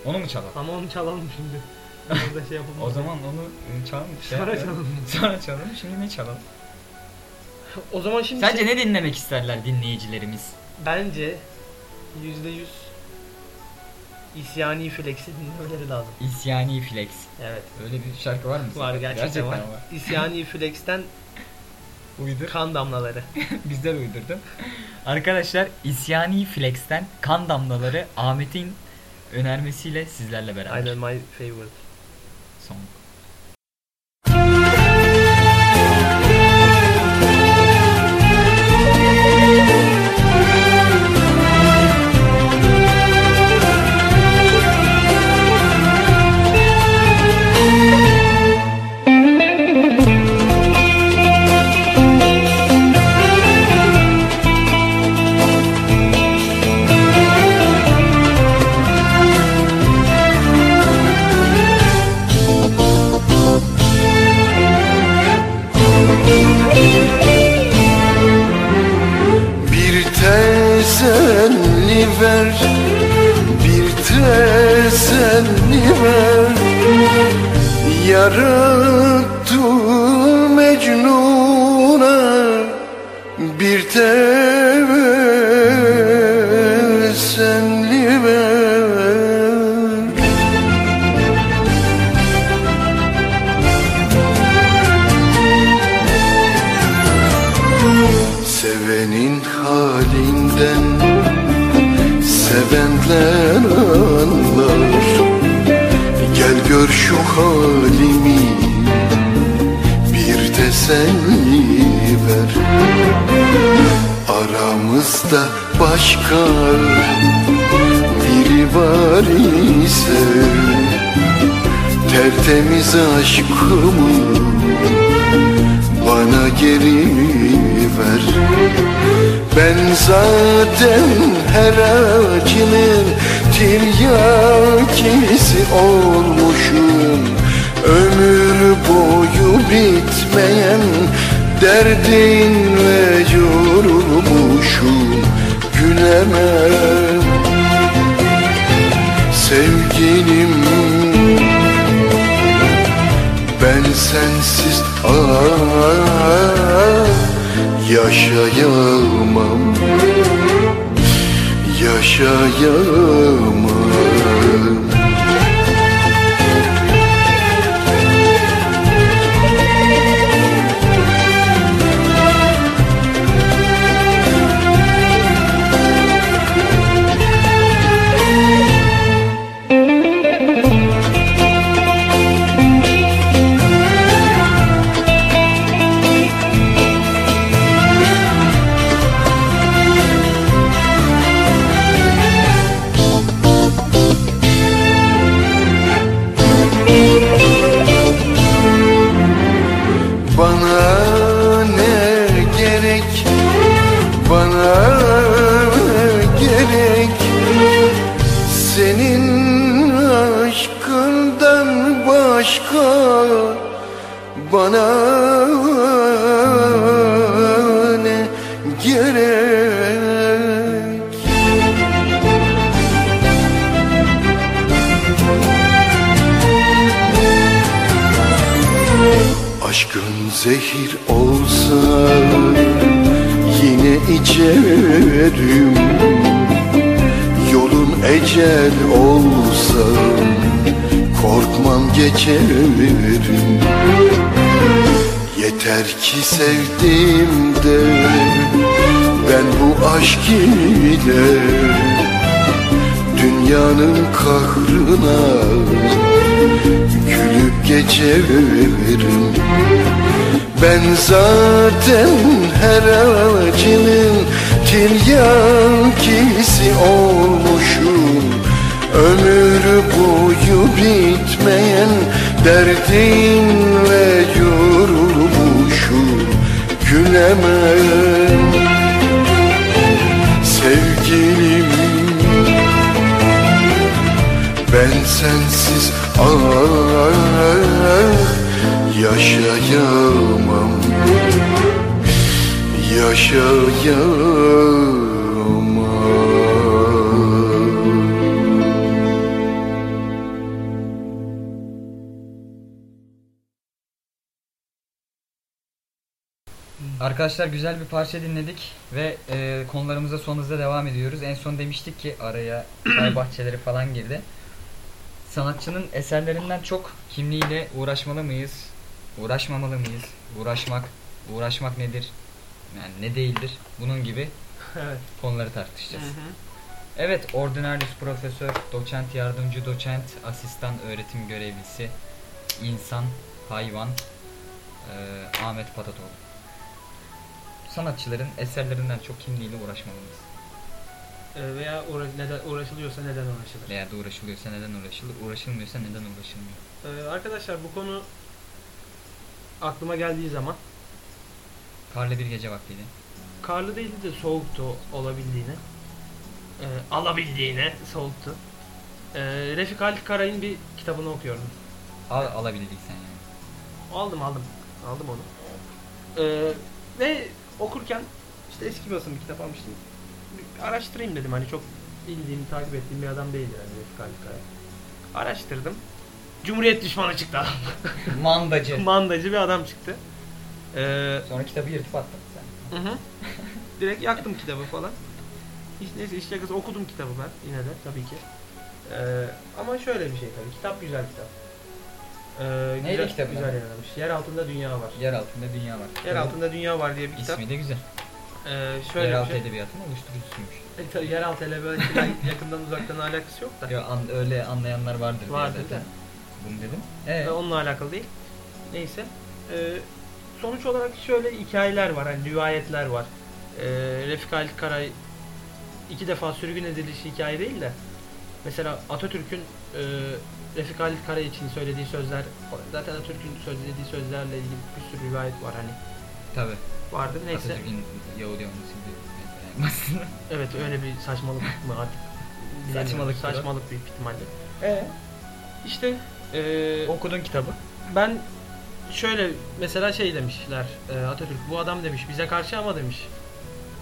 Onu mu çalalım? ama onu çalalım şimdi. Orada şey yapalım. O zaman onu e, çalalım. şey Sonra yapalım. çalalım. Sonra çalalım. Şimdi ne çalalım? O zaman şimdi Sence ne dinlemek isterler dinleyicilerimiz? bence yüzde yüz isyani flex'i dinlemeleri lazım. İsyani Flex. Evet. Öyle bir şarkı var mı? Var gerçekten, var. var. İsyani flex'ten Uydur. kan damlaları. Güzel uydurdun. Arkadaşlar İsyani Flex'ten kan damlaları Ahmet'in önermesiyle sizlerle beraber. Aynen my favorite. Son. Teselli Bir teselli ver Aramızda başka biri var ise Tertemiz aşkımı bana geri ver. Ben zaten her acının tiryakisi olmuşum. Ömür boyu bitmeyen derdinle yorulmuşum Gülemem sevgilim ben sensiz ah, yaşayamam. Yaşayamam Yolun ecel olsa korkmam geçerim Yeter ki sevdim de ben bu aşk ile Dünyanın kahrına gülüp geçerim. Ben zaten her acının tiryakisi olmuşum Ömür boyu bitmeyen derdinle yorulmuşum Gülemem. Sevgilim Ben sensiz yaşayamam. Yaşayamam Arkadaşlar güzel bir parça dinledik ve e, konularımıza son hızla devam ediyoruz. En son demiştik ki araya çay bahçeleri falan girdi. Sanatçının eserlerinden çok kimliğiyle uğraşmalı mıyız? Uğraşmamalı mıyız? Uğraşmak, uğraşmak nedir? Yani ne değildir? Bunun gibi evet. konuları Hı tartışacağız. hı. Evet, ordinarius profesör, doçent, yardımcı doçent, asistan öğretim görevlisi, insan, hayvan, eee, Ahmet Patatoğlu. Sanatçıların eserlerinden çok kimliğiyle uğraşmalıyız. Ee, veya uğra neden uğraşılıyorsa neden uğraşılır? Veya da uğraşılıyorsa neden uğraşılır, uğraşılmıyorsa neden uğraşılmıyor. Ee, arkadaşlar bu konu aklıma geldiği zaman Karlı bir gece vaktiydi. karlı değildi de soğuktu olabildiğine. Ee, alabildiğine soğuktu. Ee, Refik Halit Karay'ın bir kitabını okuyorum. Al, alabildiysen yani. Aldım aldım. Aldım onu. Ee, ve okurken işte eski basım bir kitap almıştım. Bir araştırayım dedim hani çok bildiğim, takip ettiğim bir adam değildir hani Refik Halit Karay. Araştırdım. Cumhuriyet düşmanı çıktı adam. Mandacı. Mandacı bir adam çıktı. Ee, Sonra kitabı yırtıp attın sen. Hı hı. Direkt yaktım kitabı falan. Hiç neyse iş şakası okudum kitabı ben yine de tabii ki. Ee, ama şöyle bir şey tabii. Kitap güzel kitap. Ee, Neydi güzel, kitabın Güzel adı? yazılmış. Yer altında dünya var. Yer altında dünya var. Yer altında dünya var diye bir kitap. İsmi de güzel. Ee, şöyle Yeraltı bir şey. edebiyatının oluşturucusuymuş. E, tabii yeraltı edebiyatıyla yakından uzaktan alakası yok da. Ya an- öyle anlayanlar vardır. Vardır da. Bunu dedim. Ee, Evet. onunla alakalı değil. Neyse. Ee, sonuç olarak şöyle hikayeler var. Hani rivayetler var. Ee, Refik Halit Karay iki defa sürgün edilişi hikaye değil de mesela Atatürk'ün e, Refik Halit Karay için söylediği sözler zaten Atatürk'ün söylediği sözlerle ilgili bir sürü rivayet var hani Tabii. vardır neyse Atatürk'ün Yahudi mesela. evet öyle bir saçmalık mı artık. Saçmalık saçmalık büyük ihtimalle Ee, işte e, okudun kitabı. Ben şöyle mesela şey demişler e, Atatürk bu adam demiş bize karşı ama demiş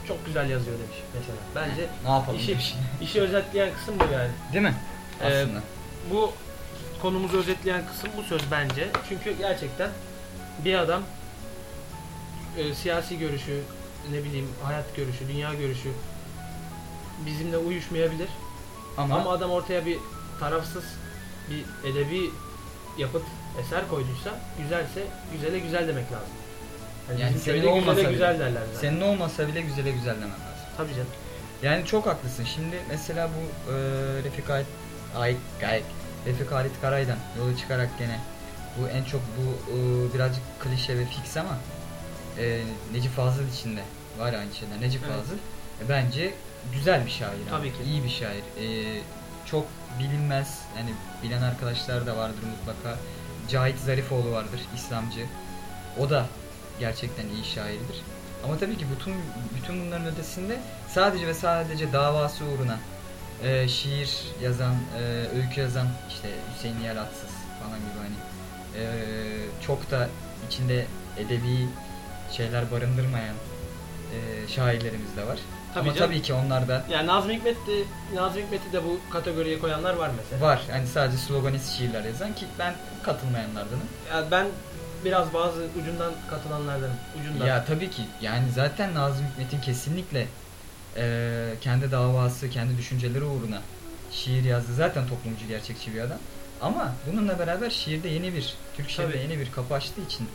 çok güzel yazıyor demiş mesela. Bence Ne yapalım işi, demiş. işi özetleyen kısım bu yani. Değil mi? Ee, Aslında. Bu konumuzu özetleyen kısım bu söz bence. Çünkü gerçekten bir adam e, siyasi görüşü, ne bileyim hayat görüşü, dünya görüşü bizimle uyuşmayabilir. ama, Ama adam ortaya bir tarafsız bir edebi yapıt eser koyduysa güzelse güzele güzel demek lazım. Yani, Yani senin olmasa güzele bile- güzel derler zaten. senin olmasa bile güzele güzel demen lazım. Tabii canım. Yani çok haklısın. Şimdi mesela bu e, Refik Halit, Ay, Ay, Refik Halit Karay'dan yola çıkarak gene bu en çok bu e, birazcık klişe ve fix ama e, Necip Fazıl içinde var aynı şeyler. Necip Evet. Fazıl e, bence güzel bir şair. Tabii abi. ki. İyi bir şair. E, çok bilinmez. Yani bilen arkadaşlar da vardır mutlaka. Cahit Zarifoğlu vardır. İslamcı. O da gerçekten iyi şairdir. Ama tabii ki bütün bütün bunların ötesinde sadece ve sadece davası uğruna e, şiir yazan, e, öykü yazan işte Hüseyin Yalatsız falan gibi hani e, çok da içinde edebi şeyler barındırmayan e, şairlerimiz de var. Tabii Ama canım. tabii ki onlar da Yani Nazım Hikmet de, Nazım Hikmet'i de bu kategoriye koyanlar var mesela. var. Hani sadece sloganist şiirler yazan ki ben katılmayanlardanım. Yani ben biraz bazı ucundan katılanlardanım. Ucundan. Ya tabii ki yani zaten Nazım Hikmet'in kesinlikle eee, kendi davası, kendi düşünceleri uğruna şiir yazdı. Zaten toplumcu, gerçekçi bir adam. Ama bununla beraber şiirde yeni bir, Türk şiirde Tabii. yeni bir kapı açtığı için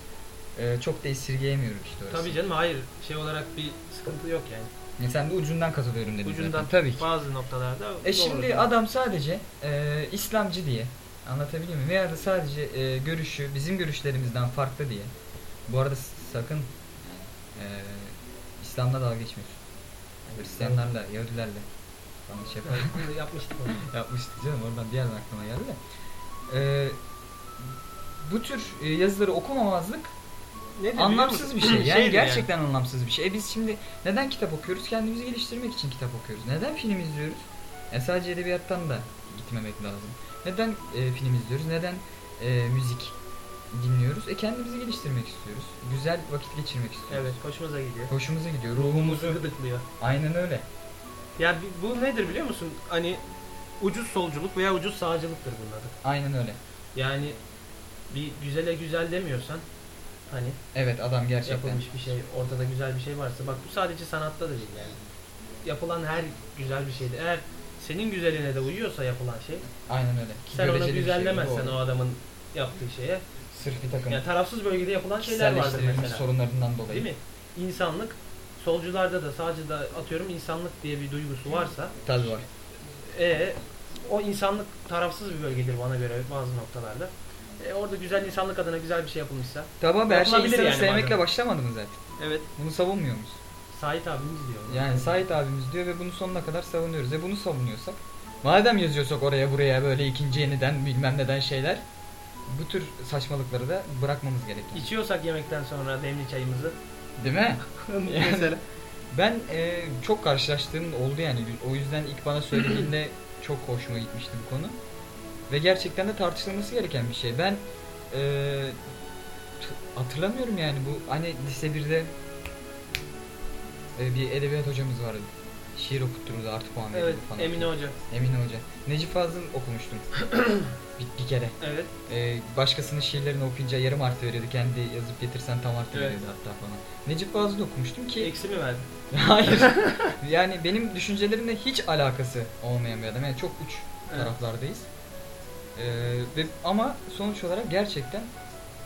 eee, çok da esirgeyemiyoruz işte orası. Tabii canım hayır şey olarak bir sıkıntı yok yani. Yani sen de ucundan katılıyorum dedin Ucundan zaten. Tabii ki. bazı noktalarda E şimdi doğru. adam sadece eee, İslamcı diye anlatabiliyor muyum? Veya da sadece eee, görüşü bizim görüşlerimizden farklı diye. Bu arada sakın eee İslam'la dalga geçmiyorsun. Hristiyanlarla, Yahudilerle bana şey yapar. Yapmıştık onu. yapmıştı canım oradan yerden aklıma geldi de. Eee, bu tür e, yazıları okumamazlık Nedir anlamsız bir şey. Yani Şeydir gerçekten anlamsız bir şey. E biz şimdi neden kitap okuyoruz? Kendimizi geliştirmek için kitap okuyoruz. Neden film izliyoruz? E sadece edebiyattan da gitmemek lazım. Neden e, film izliyoruz? Neden e, müzik dinliyoruz? E kendimizi geliştirmek istiyoruz. Güzel vakit geçirmek istiyoruz. Evet hoşumuza gidiyor. Hoşumuza gidiyor. Ruhumuzu gıdıklıyor. aynen öyle. Yani bu- nedir biliyor musun? Hani ucuz solculuk veya ucuz sağcılıktır bunun adı. Aynen öyle. Yani bir güzele güzel demiyorsan hani Evet adam gerçekten. yapılmış bir şey, ortada güzel bir şey varsa bak bu sadece sanatta da değil yani. Yapılan her güzel bir şeyde eğer senin güzeline de uyuyorsa yapılan şey Aynen öyle. Ki sen ona şey, doğru. o adamın yaptığı şeye Sırf bir takım yani tarafsız bölgede yapılan şeyler vardır mesela. sorunlarından dolayı. Değil mi? İnsanlık solcularda da sağcıda atıyorum insanlık diye bir duygusu varsa Tabii var. e o insanlık tarafsız bir bölgedir bana göre bazı noktalarda. E, orada güzel insanlık adına güzel bir şey yapılmışsa. Tamam her şey insanı yani sevmekle bazen. başlamadı mı zaten? Evet. Bunu savunmuyor muyuz? Sait abimiz diyor. Yani Sait abimiz diyor ve bunu sonuna kadar savunuyoruz. E bunu savunuyorsak madem yazıyorsak oraya buraya böyle ikinci yeniden bilmem neden şeyler bu tür saçmalıkları da bırakmamız gerekiyor. İçiyorsak yemekten sonra demli çayımızı. Değil mi? Mesela. Ben e, çok karşılaştığım oldu yani. O yüzden ilk bana söylediğinde çok hoşuma gitmişti bu konu. Ve gerçekten de tartışılması gereken bir şey. Ben e, hatırlamıyorum yani bu hani lise 1'de e, bir edebiyat hocamız vardı. Şiir okuttururdu artı puan verirdi Evet, falan. Emine Hoca. Emine Hoca. Necip Fazıl okumuştum. bir, bir kere. Evet. E, başkasının şiirlerini okuyunca yarım artı veriyordu. Kendi yazıp getirsen tam artı Evet. veriyordu hatta falan. Necip Fazıl okumuştum ki Eksi mi verdin? Hayır. yani benim düşüncelerimle hiç alakası olmayan bir adam. Yani çok uç Evet. taraflardayız. Ee, ve ama sonuç olarak gerçekten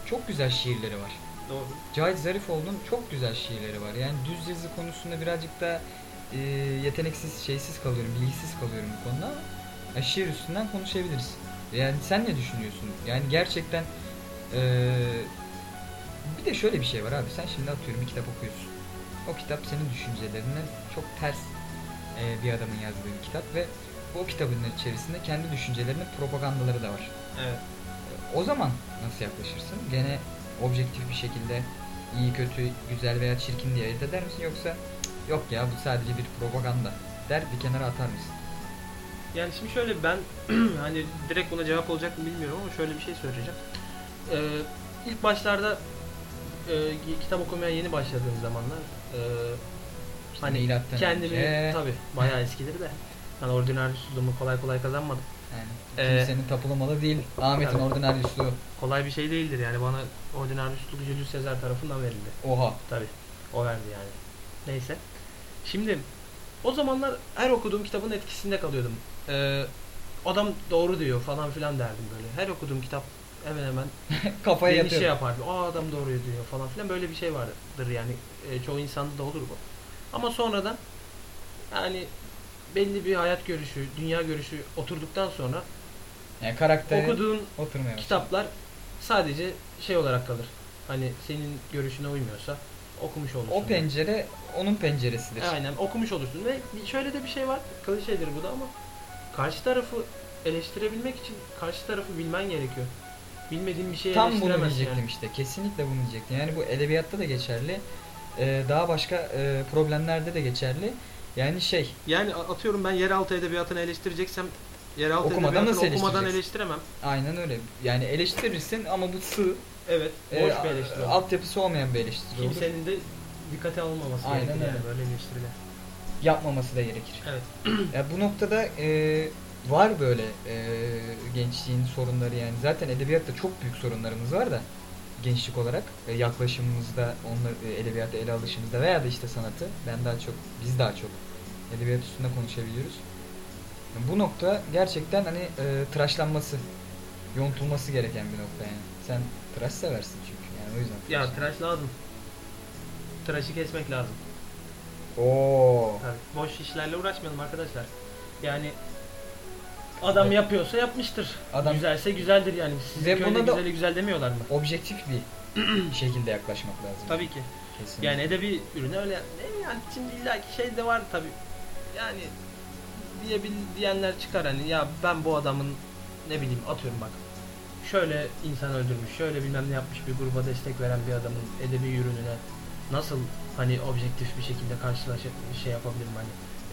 çok güzel şiirleri var. Doğru. Cahit Zarifoğlu'nun çok güzel şiirleri var. Yani düz yazı konusunda birazcık da e, yeteneksiz, şeysiz kalıyorum, bilgisiz kalıyorum bu konuda ama yani şiir üstünden konuşabiliriz. Yani sen ne düşünüyorsun? Yani gerçekten e, bir de şöyle bir şey var abi. Sen şimdi atıyorum bir kitap okuyorsun. O kitap senin düşüncelerine çok ters e, bir adamın yazdığı bir kitap ve bu kitabın içerisinde kendi düşüncelerinin propagandaları da var. Evet. O zaman nasıl yaklaşırsın? Gene objektif bir şekilde iyi, kötü, güzel veya çirkin diye ayırt eder misin? Yoksa "Cık, yok ya bu sadece bir propaganda der bir kenara atar mısın? Yani şimdi şöyle ben hani direkt buna cevap olacak mı bilmiyorum ama şöyle bir şey söyleyeceğim. Ee, ilk başlarda e, kitap okumaya yeni başladığım zamanlar e, hani milattan kendimi önce. tabi bayağı eskidir de hani ordinaryusluğumu kolay kolay kazanmadım. Yani Ee, kimsenin tapulamalı değil. Ahmet'in tabii. ordinaryüsü. Kolay bir şey değildir yani bana ordinaryusluk Julius Caesar tarafından verildi. Oha. Tabi. O verdi yani. Neyse. Şimdi o zamanlar her okuduğum kitabın etkisinde kalıyordum. Ee, adam doğru diyor falan filan derdim böyle. Her okuduğum kitap hemen hemen Kafaya beni yatıyor. şey yapardı. Aa adam doğru diyor falan filan böyle bir şey vardır yani. Ee, çoğu insanda da olur bu. Ama sonradan yani belli bir hayat görüşü, dünya görüşü oturduktan sonra Yani karakter okuduğun oturmaya başlıyor. kitaplar sadece şey olarak kalır. Hani senin görüşüne uymuyorsa okumuş olursun. O pencere onun penceresidir. Aynen okumuş olursun ve şöyle de bir şey var. Klişedir bu da ama karşı tarafı eleştirebilmek için karşı tarafı bilmen gerekiyor. Bilmediğin bir şeyi Tam bunu eleştiremezsin diyecektim yani. işte. Kesinlikle bunu diyecektim. Yani bu edebiyatta da geçerli. Ee, daha başka e, problemlerde de geçerli. Yani şey Yani a- atıyorum ben yeraltı edebiyatını eleştireceksem yeraltı Okumadan edebiyatını nasıl okumadan eleştireceksin? eleştiremem. aynen öyle. Yani eleştirirsin ama bu sığ. Evet. Boş e, bir eleştiri. olur. altyapısı olmayan bir eleştiri olur. Kimsenin de dikkate alınmaması Aynen gerekir yani öyle. böyle eleştiriler. Yapmaması da gerekir. Evet. Ya bu noktada e, var böyle e, gençliğin sorunları yani. Zaten edebiyatta çok büyük sorunlarımız var da gençlik olarak e, yaklaşımımızda, onları e, edebiyatı ele alışımızda veya da işte sanatı ben daha çok biz daha çok edebiyat üstünde konuşabiliyoruz. Yani bu nokta gerçekten hani e, tıraşlanması, yontulması gereken bir nokta yani. Sen tıraş seversin çünkü yani o yüzden. Ya tıraş- tıraş lazım. Tıraşı kesmek lazım. Oo. Tabii. Boş işlerle uğraşmayalım arkadaşlar. Yani adam yapıyorsa yapmıştır. Adam- Güzelse güzeldir yani. Sizin Ve köyde buna da- güzeli güzel demiyorlar mı? Objektif bir şekilde yaklaşmak lazım. Tabii ki. Kesinlikle. Yani edebi ürüne öyle ne yani şimdi illaki şey de var tabii. Yani diyebil diyenler çıkar hani ya ben bu adamın ne bileyim atıyorum bak. Şöyle insan öldürmüş, şöyle bilmem ne yapmış bir gruba destek veren bir adamın edebi ürününe nasıl hani objektif bir şekilde karşılaşıp şey yapabilirim hani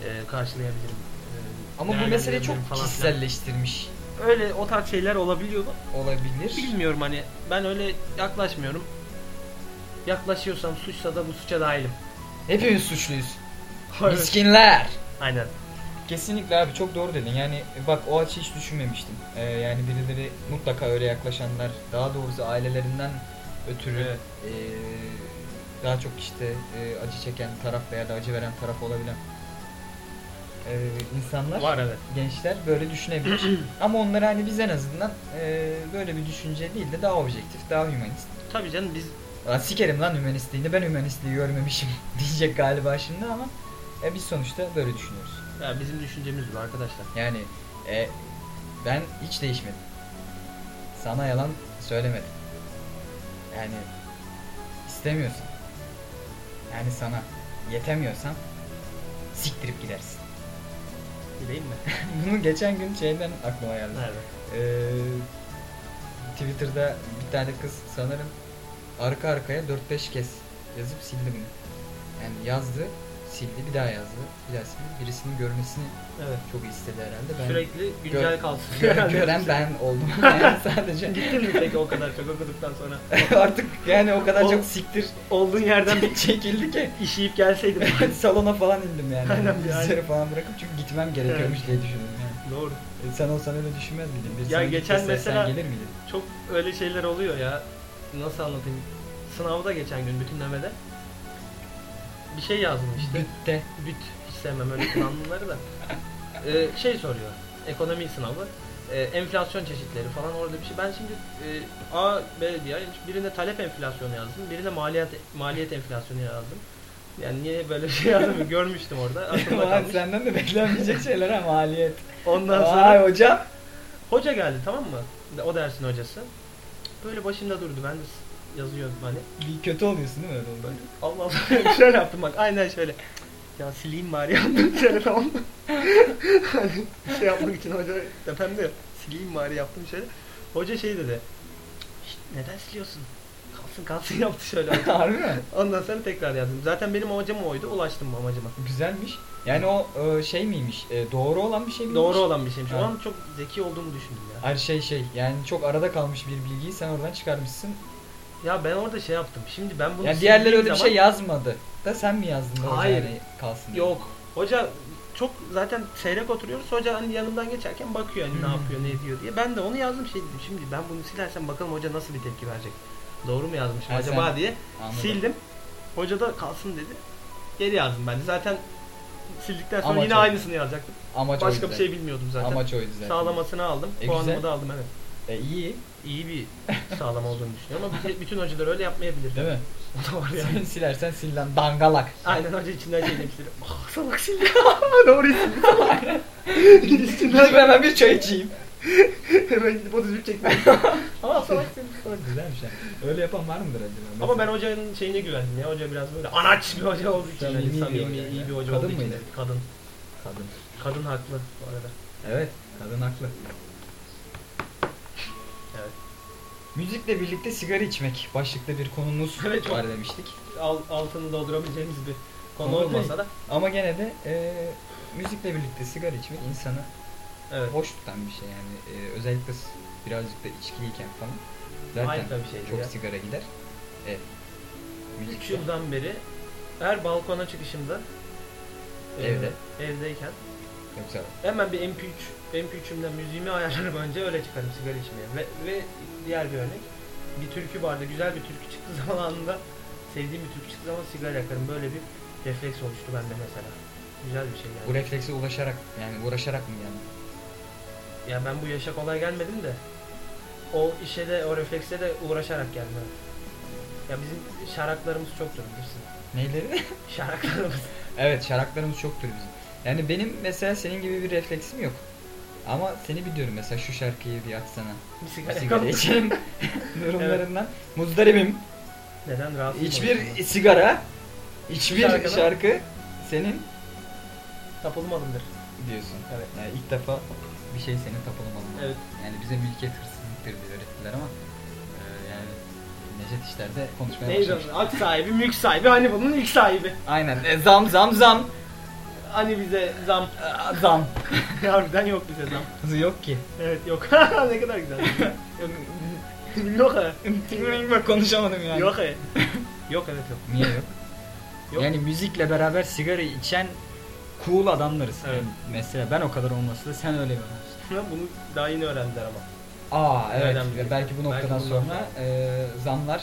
e, karşılayabilirim. e, Ama bu mesele çok falan kişiselleştirmiş Öyle o tarz şeyler olabiliyor mu? olabilir. Bilmiyorum hani ben öyle yaklaşmıyorum. Yaklaşıyorsam suçsa da bu suça dahilim. Hepimiz suçluyuz. Evet. Miskinler. Aynen. Kesinlikle abi çok doğru dedin. Yani bak o açı hiç düşünmemiştim. Ee, yani birileri mutlaka öyle yaklaşanlar daha doğrusu ailelerinden ötürü Evet. ee, daha çok işte ee, acı çeken taraf veya da acı veren taraf olabilen ee, insanlar, Var evet. gençler böyle düşünebilir. Ama onları hani biz en azından ee, böyle bir düşünce değil de daha objektif, daha hümanist. Tabii canım biz Lan sikerim lan hümanistliğini ben hümanistliği görmemişim diyecek galiba şimdi ama e, biz sonuçta böyle düşünüyoruz. ya bizim düşüncemiz bu arkadaşlar. Yani e, ben hiç değişmedim. Sana yalan söylemedim. Yani istemiyorsan yani sana yetemiyorsan siktirip gidersin. Bileyim mi? Bunu geçen gün şeyden aklıma geldi. Nerede? Ee, Twitter'da bir tane kız sanırım arka arkaya 4-5 kez yazıp sildi bunu. Yani yazdı, sildi, bir daha yazdı, bir daha sildi. Birisinin görmesini Evet. çok istedi herhalde. Ben Sürekli güncel Gör- kalsın. gö- gören ben oldum. Yani sadece Gittin mi peki o kadar çok okuduktan sonra? artık yani o kadar O- çok siktir Olduğun yerden bir çekildi ki işeyip gelseydin. salona falan indim yani. Aynen, yani. Falan bırakıp çünkü gitmem gerekiyormuş diye düşündüm yani. Doğru. E, sen olsan öyle düşünmez miydin? Bir Ya geçen mesela- gelir miydin? Çok öyle şeyler oluyor ya. Nasıl anlatayım? Sınavda geçen gün bütünlemede bir şey yazdım işte. Bütte. Büt hiç sevmem öyle kullanımları da. Ee, şey soruyor. Ekonomi sınavı. Ee, enflasyon çeşitleri falan orada bir şey. Ben şimdi e, A, B diye. Birinde talep enflasyonu yazdım. Birinde maliyet maliyet enflasyonu yazdım. Yani niye böyle bir şey yazdım görmüştüm orada. Aklımda kalmış. senden de beklenmeyecek şeyler ha maliyet. Ondan Vay sonra hocam. hoca geldi tamam mı? O dersin hocası. Böyle başında durdu. Ben de yazıyordum hani. Bir kötü oluyorsun değil mi öyle oldu? Allah Allah şöyle yaptım bak aynen şöyle. Ya sileyim bari yaptım şöyle tamam hani şey yapmak için hoca tepemde sileyim bari yaptım şöyle. Hoca şey dedi. "Şşt, neden siliyorsun? Kalsın kalsın yaptı şöyle. Harbi mi? Ondan sonra tekrar yazdım. Zaten benim amacım oydu. Ulaştım amacıma. Güzelmiş. Yani o e, şey miymiş? e, doğru olan bir şey miymiş? Doğru olan bir şeymiş. O an çok zeki olduğumu düşündüm ya. Her şey şey yani çok arada kalmış bir bilgiyi sen oradan çıkarmışsın. Ya ben orada şey yaptım. Şimdi ben bunu yani diğerleri öyle bir şey yazmadı. Da sen mi yazdın da hoca Hayır. hani kalsın diye? Yok. Hoca çok zaten seyrek oturuyoruz. Hoca hani yanından geçerken bakıyor hani ne Hmm. yapıyor, ne ediyor diye. Ben de onu yazdım şey dedim. Şimdi ben bunu silersem bakalım hoca nasıl bir tepki verecek. Doğru mu yazmışım Ha, acaba sen- diye. Anladım. Sildim. Hoca da kalsın dedi. Geri yazdım ben de. Zaten sildikten sonra Amaç yine o. aynısını yazacaktım. Amaç Başka oydu bir şey bilmiyordum zaten. Amaç oydu zaten. Sağlamasını aldım. E, puanımı güzel. da aldım evet. E, iyi İyi bir sağlama olduğunu düşünüyorum ama bütün- bütün hocalar öyle yapmayabilir. değil mi? O da var yani. Sen silersen sil lan dangalak. Aynen hoca içinden şey demiştir. Ah salak sildi. Doğru sildi salak. Gidip hemen bir çay içeyim. Hemen gidip o düzgün çekmeyi. Ama salak sildi. salak. Güzelmiş ya. Öyle yapan var mıdır acaba? Ama ben hocanın şeyine güvendim ya. Hoca biraz böyle anaç bir hoca olduğu için. Samimi hani bir samimi, hoca iyi bir hoca Kadın olduğu için. mıydı? Kadın. Kadın. Kadın haklı bu arada. Evet, kadın haklı. Müzikle birlikte sigara içmek başlıklı bir konumuz Evet, var demiştik. Al, altını doldurabileceğimiz bir konu Konu olmasa da. Ama gene de e, müzikle birlikte sigara içmek insanı Evet. hoş tutan bir şey yani E, özellikle birazcık da içkiliyken falan zaten Harika bir şeydir çok ya. sigara gider. Evet. 3 Müzik yıldan beri her balkona çıkışımda e, Evde. evdeyken yoksa hemen bir MP3 MP3'ümden müziğimi ayarlarım önce öyle çıkarım sigara içmeye. Ve, ve diğer bir örnek bir türkü vardı güzel bir türkü çıktığı zaman anında sevdiğim bir türkü çıktığı zaman sigara yakarım. Böyle bir refleks oluştu bende mesela. Güzel bir şey yani. bu reflekse ulaşarak yani uğraşarak mı yani? Ya ben bu yaşa kolay gelmedim de o işe de o reflekse de uğraşarak geldim. Ya bizim şaraklarımız çoktur bilirsin. Neyleri? Şaraklarımız. evet şaraklarımız çoktur bizim. Yani benim mesela senin gibi bir refleksim yok. Ama seni biliyorum mesela şu şarkıyı bir açsana. Bir sigara, sigara içelim durumlarından. Muzdaribim. Neden rahatsız Hiçbir oldun? sigara, hiçbir Şarkıda- şarkı senin Tapulu malımdır. diyorsun. Evet. Yani ilk defa bir şey senin tapılmalı. Evet. Yani bize mülkiyet hırsızlıktır diye öğrettiler ama e, yani Necdet işlerde konuşmaya Neydi başlamış. onun? Ak sahibi, mülk sahibi, hani bunun ilk sahibi. Aynen. E, zam zam zam. Hani bize zam. Zam. Harbiden yok bize zam. Yok ki. Evet yok. ne kadar güzel. yok. yok ha. Bak konuşamadım yani. Yok ha. Yok evet yok. Niye yok? Yok. Yani müzikle beraber sigara içen cool adamlarız. Evet. Yani mesela ben o kadar olmasa da sen öyle mi? Bunu daha yeni öğrendiler ama. Aa evet. Ve belki bu noktadan Belki sonra e, zamlar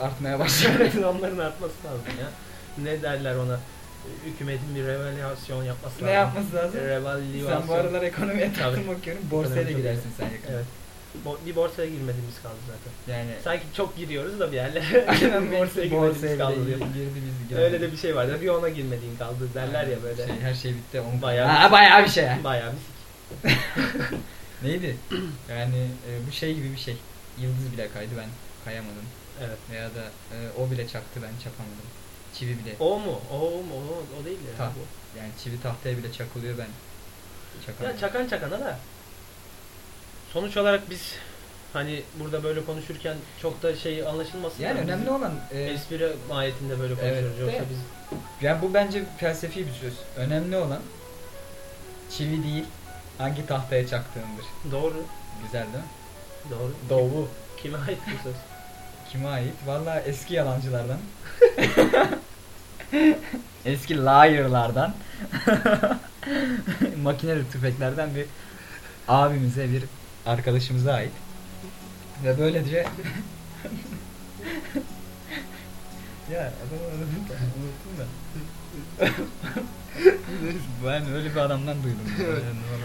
artmaya başlar. Zamların artması lazım ya. Ne derler ona? Hükümetin bir revalyasyon yapması lazım. ne yapması lazım? Revalyasyon. Sen bu aralar ekonomiye Tabii. bakıyorum. Borsaya da gidersin sen yakında. Evet. Bo- bir borsaya girmediğimiz kaldı zaten. Yani Sanki çok giriyoruz da bir yerlere. Aynen borsaya borsaya, kaldı diyor. girdi biz giremedik. Öyle de bir şey vardır. Bir ona girmediğin kaldı derler ya böyle. Şey, her şey bitti. Onu... Bayağı ha, bir- bayağı bir şey. ya. Bayağı bir Neydi? Yani e, bu şey gibi bir şey. Yıldız bile kaydı ben kayamadım. Evet. Veya da e, o bile çaktı ben çakamadım. Çivi bile. O mu? O mu? O, o değil ya. Ta- bu. Yani çivi tahtaya bile çakılıyor ben çakamadım. Ya çakan çakana da. Sonuç olarak biz hani burada böyle konuşurken çok da şey anlaşılmasın. yani önemli olan e, espri mahiyetinde böyle Evet, konuşuyoruz. Yoksa de- biz yani bu bence felsefi bir söz. Önemli olan çivi değil hangi tahtaya çaktığındır. doğru. Güzel değil mi? Doğru. Doğru. Kime ait bu söz? Kime ait? Valla eski yalancılardan. eski liarlardan. Makineli tüfeklerden bir abimize bir arkadaşımıza ait. Ve böylece ya adamı unuttum da, unuttum da. ben öyle bir adamdan duydum.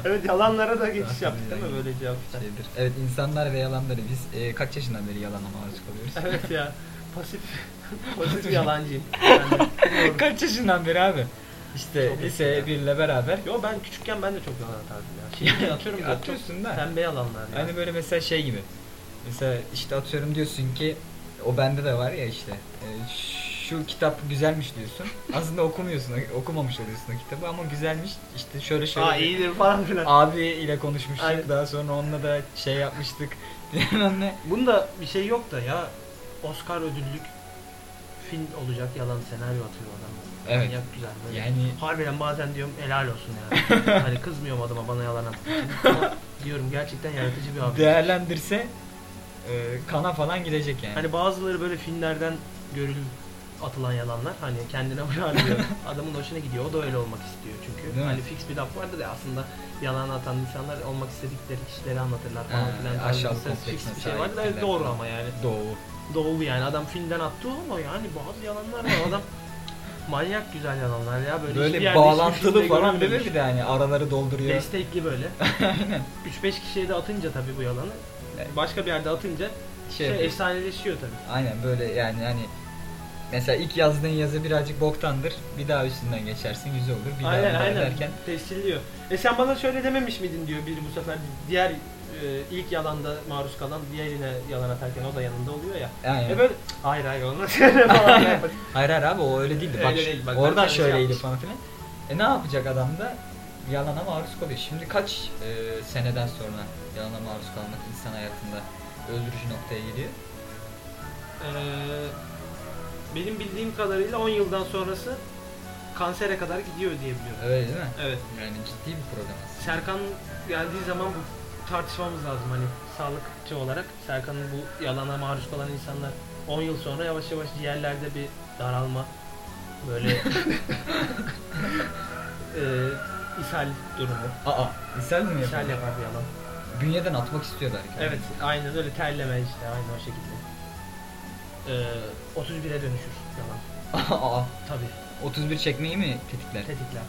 Evet. Yalanlara da geçiş yaptık değil mi böyle cevaptan? şeydir. Evet insanlar ve yalanları biz e, kaç yaşından beri yalana maruz kalıyoruz? Evet ya. Pasif pasif yalancıyım. Doğru. Kaç yaşından beri abi? İşte Çok lise eski 1 ile beraber. Yo ben küçükken ben de çok yalan atardım ya. Şimdi atıyorum da Atıyorsun da. pembe yalanlar ya. Hani böyle mesela şey gibi. Mesela işte atıyorum diyorsun ki o bende de var ya işte. e, şu kitap güzelmiş diyorsun. Aslında okumuyorsun, okumamış oluyorsun o kitabı ama güzelmiş. İşte şöyle şöyle. Aa iyidir falan filan. Abi ile konuşmuştuk. Aynen. Daha sonra onunla da şey yapmıştık. Ne. Bunda bir şey yok da ya Oscar ödüllük film olacak yalan senaryo atıyor adam. Evet. Manyak güzel böyle. Yani Harbiden bazen diyorum helal olsun ya. hani kızmıyorum adama bana yalan attığı için. Diyorum gerçekten yaratıcı bir abi. değerlendirse e, kana falan gidecek yani. Hani bazıları böyle filmlerden görülüp atılan yalanlar hani kendine uyarlıyor. Adamın hoşuna gidiyor. O da öyle olmak istiyor çünkü. Değil mi? hani fix bir laf vardır ya aslında yalan atan insanlar olmak istedikleri kişileri anlatırlar falan filan. Tarzı fix bir şey vardır. Evet, sahiptirler doğru ama yani. Doğu. Doğu yani adam filmden attı ama yani bazı yalanlar var. Adam manyak güzel yalanlar ya böyle, hiçbir Böyle yerde bağlantılı falan değil mi görülmemiş. bir de hani araları dolduruyor. Destekli böyle. Aynen. 3-5 kişiye de atınca tabii bu yalanı. Başka bir yerde atınca Şey, şey, yapıyor. efsaneleşiyor tabii. Aynen böyle yani hani mesela ilk yazdığın yazı birazcık boktandır. Bir daha üstünden geçersin güzel olur. Bir aynen daha bir daha aynen derken tescilliyor. E sen bana şöyle dememiş miydin diyor biri bu sefer diğer e, ilk yalanda maruz kalan diğerine yalan atarken o da yanında oluyor ya. aynen. E böyle hayır hayır olmaz falan. Hayır hayır abi o öyle değildi. Bak, Öyle değil, bak oradan şey şöyleydi yapmışım. falan filan. E ne yapacak adam da yalana maruz kalıyor. Şimdi kaç e, seneden sonra yalana maruz kalmak insan hayatında öldürücü noktaya geliyor? Ee, benim bildiğim kadarıyla 10 yıldan sonrası kansere kadar gidiyor diye biliyorum. Öyle değil mi? Evet. Yani ciddi bir problem aslında. Serkan geldiği zaman bu tartışmamız lazım hani sağlıkçı olarak. Serkan'ın bu yalana maruz kalan insanlar 10 yıl sonra yavaş yavaş ciğerlerde bir daralma böyle e, ishal durumu. Aa, ishal mi yapıyor? İshal yapar bir yalan. Bünyeden atmak istiyor belki. Evet aynen öyle terleme işte aynı o şekilde. Ee, 31'e dönüşür yalan. Aa, Tabii 31 çekmeyi mi tetikler? tetikler.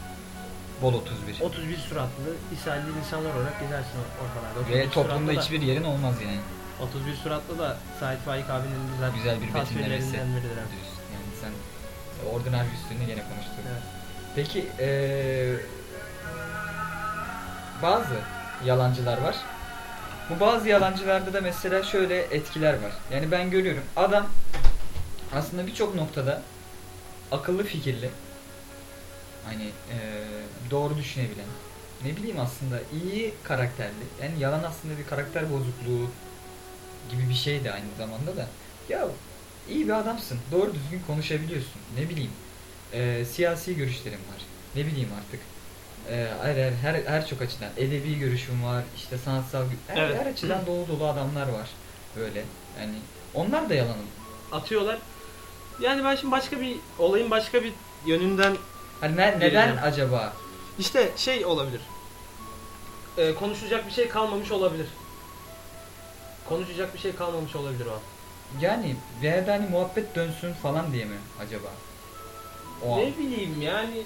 Bol 31. 31 suratlı ishalli insanlar olarak gezersin ortalarda. 31 Ve toplumda da- hiçbir yerin olmaz yani. 31 suratlı da Sait Faik abinin güzel, Güzel bir betimlemesi. biridir. Yani sen ordinal üstünü gene konuştun. Evet. Peki eee, bazı yalancılar var. Bu bazı yalancılarda da mesela şöyle etkiler var. Yani ben görüyorum adam aslında birçok noktada akıllı fikirli hani eee, doğru düşünebilen ne bileyim aslında iyi karakterli yani yalan aslında bir karakter bozukluğu gibi bir şey de aynı zamanda da ya iyi bir adamsın doğru düzgün konuşabiliyorsun ne bileyim eee, siyasi görüşlerin var ne bileyim artık. Ee, her, her, her, her çok açıdan edebi görüşüm var işte sanatsal her, Evet. her açıdan dolu dolu adamlar var böyle yani onlar da yalanım Atıyorlar. Yani ben şimdi başka bir olayın başka bir yönünden hani ne- neden Gireceğim. acaba işte şey olabilir. Ee, konuşacak bir şey kalmamış olabilir. Konuşacak bir şey kalmamış olabilir o an. yani veya da hani muhabbet dönsün falan diye mi acaba o an. Ne bileyim yani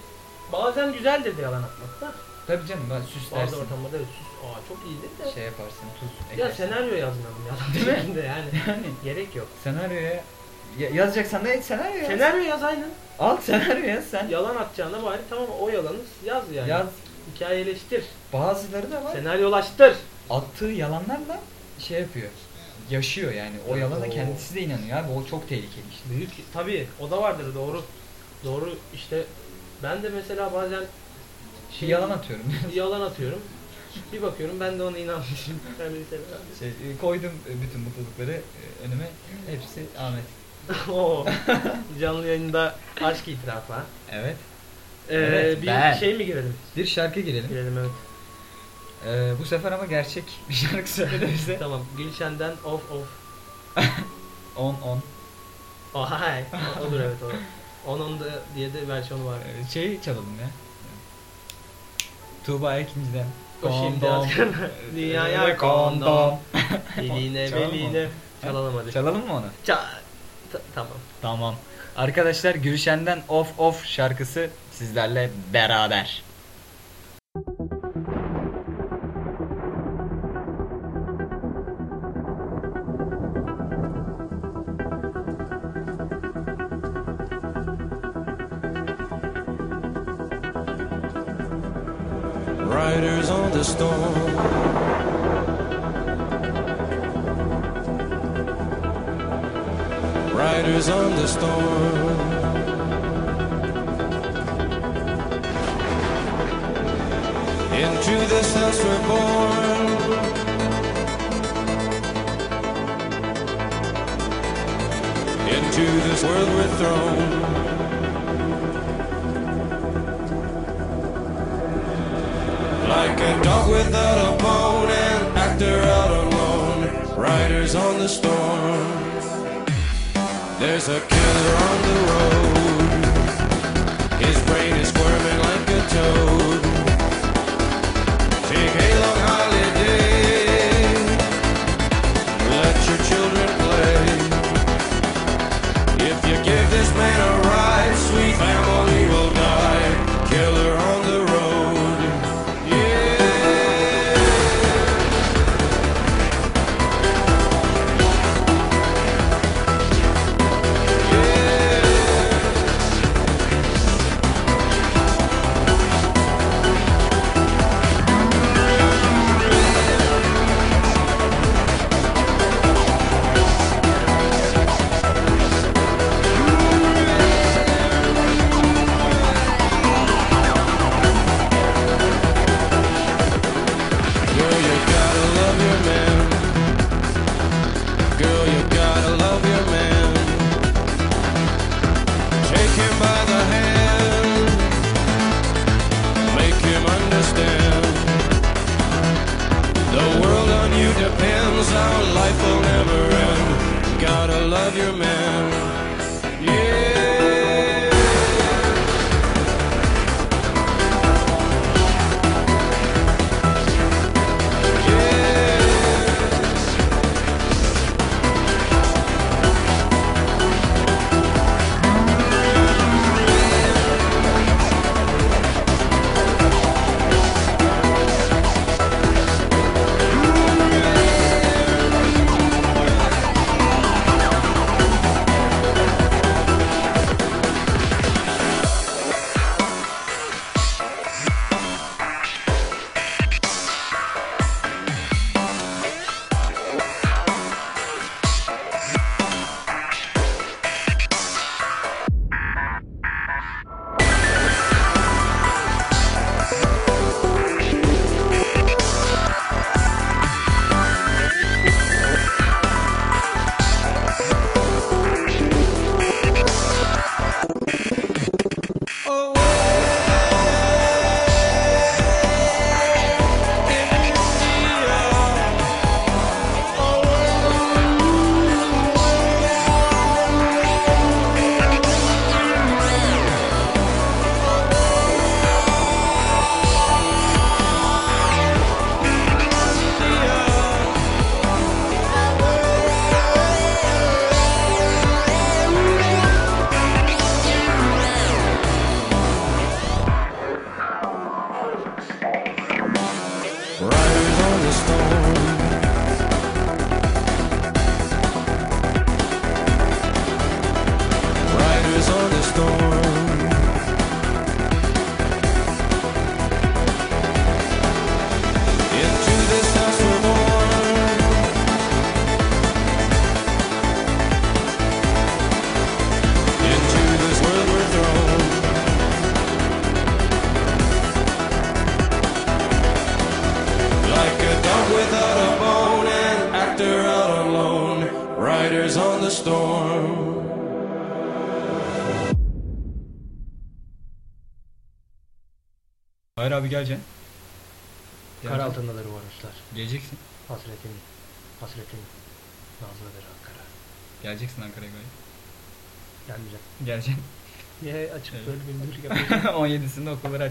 bazen güzeldir de yalan atmak da. Tabii canım ben Bazı süslersin ortamlarda evet sus. Aa çok iyidir de. şey yaparsın tuz ya ekersin. senaryo yazmayalım yalan Değil mi? yani. Yani Gerek yok. senaryoya ya- yazacaksan da senaryo yaz. Senaryo yaz aynen. Al senaryo yaz sen. Yalan atacağına bari tamam o yalanı yaz yani. Yaz. Hikayeleştir. Bazıları da var. Senaryolaştır. Attığı yalanlarla şey yapıyor. Yaşıyor yani. O yalana Oo. kendisi de inanıyor abi. O çok tehlikeli işte. Büyük tabii o da vardır doğru. Doğru işte ben de mesela bazen Şey yalan atıyorum. yalan atıyorum. Bir bakıyorum ben de ona inanmışım. Ben de mesela- şey, e, koydum e, bütün mutlulukları e, önüme. Hepsi Ahmet. Oo. Canlı yayında aşk itirafı ha. Evet. Ee, Evet, bir ben. şey mi girelim? Bir şarkı girelim. Girelim evet. Ee, bu sefer ama gerçek bir şarkı söyledi bize. Tamam. Gülşen'den off off. On on. Oh hay. Olur evet o. Onun da diye de versiyonu var. Ee, şey çalalım ya. Tuğba Ekinci'den. O şimdi aslında dünyaya Ee, kondom. Eline Çalalım mı beline. Çalalım hadi. Çalalım mı onu? Ça- tamam. Tamam. Arkadaşlar Gülşen'den Off Off şarkısı sizlerle beraber. Riders on the storm. Riders on the storm. Into this house we're born. Into this world we're thrown. Like a dog without a bone, an actor out alone, riders on the storm. There's a killer on the road.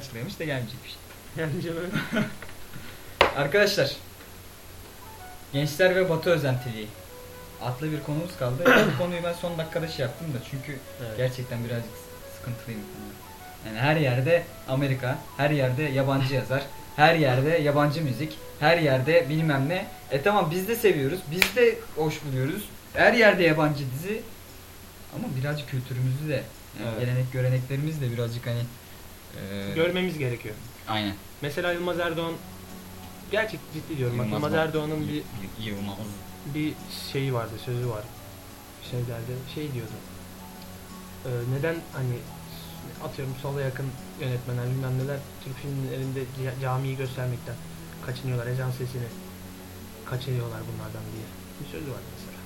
17'sinde okulları açılıyormuş da gelmeyecekmiş. Gelmeyeceğim öyle. Arkadaşlar. Gençler ve Batı özentiliği. Adlı bir konumuz kaldı. bu konuyu ben son dakikada şey yaptım da çünkü Evet. gerçekten birazcık sıkıntılıyım. Yani her yerde Amerika, her yerde yabancı yazar, her yerde yabancı müzik, her yerde bilmem ne. E tamam biz de seviyoruz, biz de hoş buluyoruz. Her yerde yabancı dizi ama birazcık kültürümüzü de, yani Evet. gelenek göreneklerimiz de birazcık hani e, Görmemiz gerekiyor. Aynen. Mesela Yılmaz Erdoğan gerçek ciddi diyorum. Bak, Yılmaz Erdoğan'ın bir Y- Yılmaz. bir şeyi vardı, sözü var. Şeylerde şey diyordu. Ee, neden hani atıyorum sola yakın yönetmenler bilmem neler Türk filmlerinde ca- camiyi göstermekten kaçınıyorlar, ezan sesini kaçırıyorlar bunlardan diye. Bir sözü var mesela.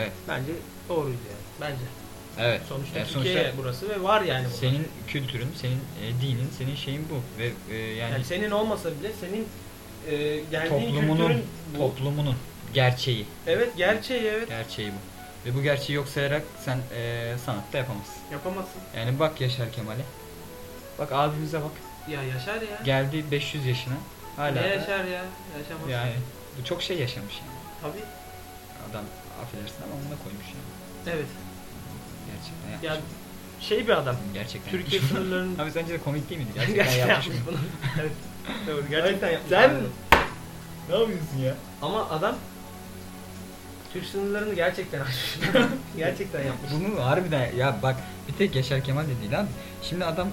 Evet. Bence doğruydu yani. Bence. Evet. Sonuçta Yani Türkiye sonuçta burası ve var yani bu. senin kültürün, senin e, dinin, senin şeyin bu ve e, yani, yani senin olmasa bile senin e, geldiğin toplumunun kültürün bu. toplumunun gerçeği. Evet gerçeği evet. Gerçeği bu. Ve bu gerçeği yok sayarak sen e, sanatta yapamazsın. Yapamazsın. Yani bak Yaşar Kemal'e. Bak abimize bak. Ya yaşar ya. Geldi 500 yaşına. Hala ne da- yaşar ya? Yaşamaz. Yani bu çok şey yaşamış yani. Tabii. Adam affedersin ama onunla koymuş yani. Evet. Ya şey bir adam. Gerçekten Türkiye sınırlarının Abi sence de komik değil miydi? Gerçekten, gerçekten yapmış. bunu. evet. Doğru. Gerçekten yapmış. Sen- ne yapıyorsun ya? Ama adam Türk sınırlarını gerçekten aşmış. gerçekten yapmış. Bunu harbiden ya bak bir tek Yaşar Kemal de değil abi. Şimdi adam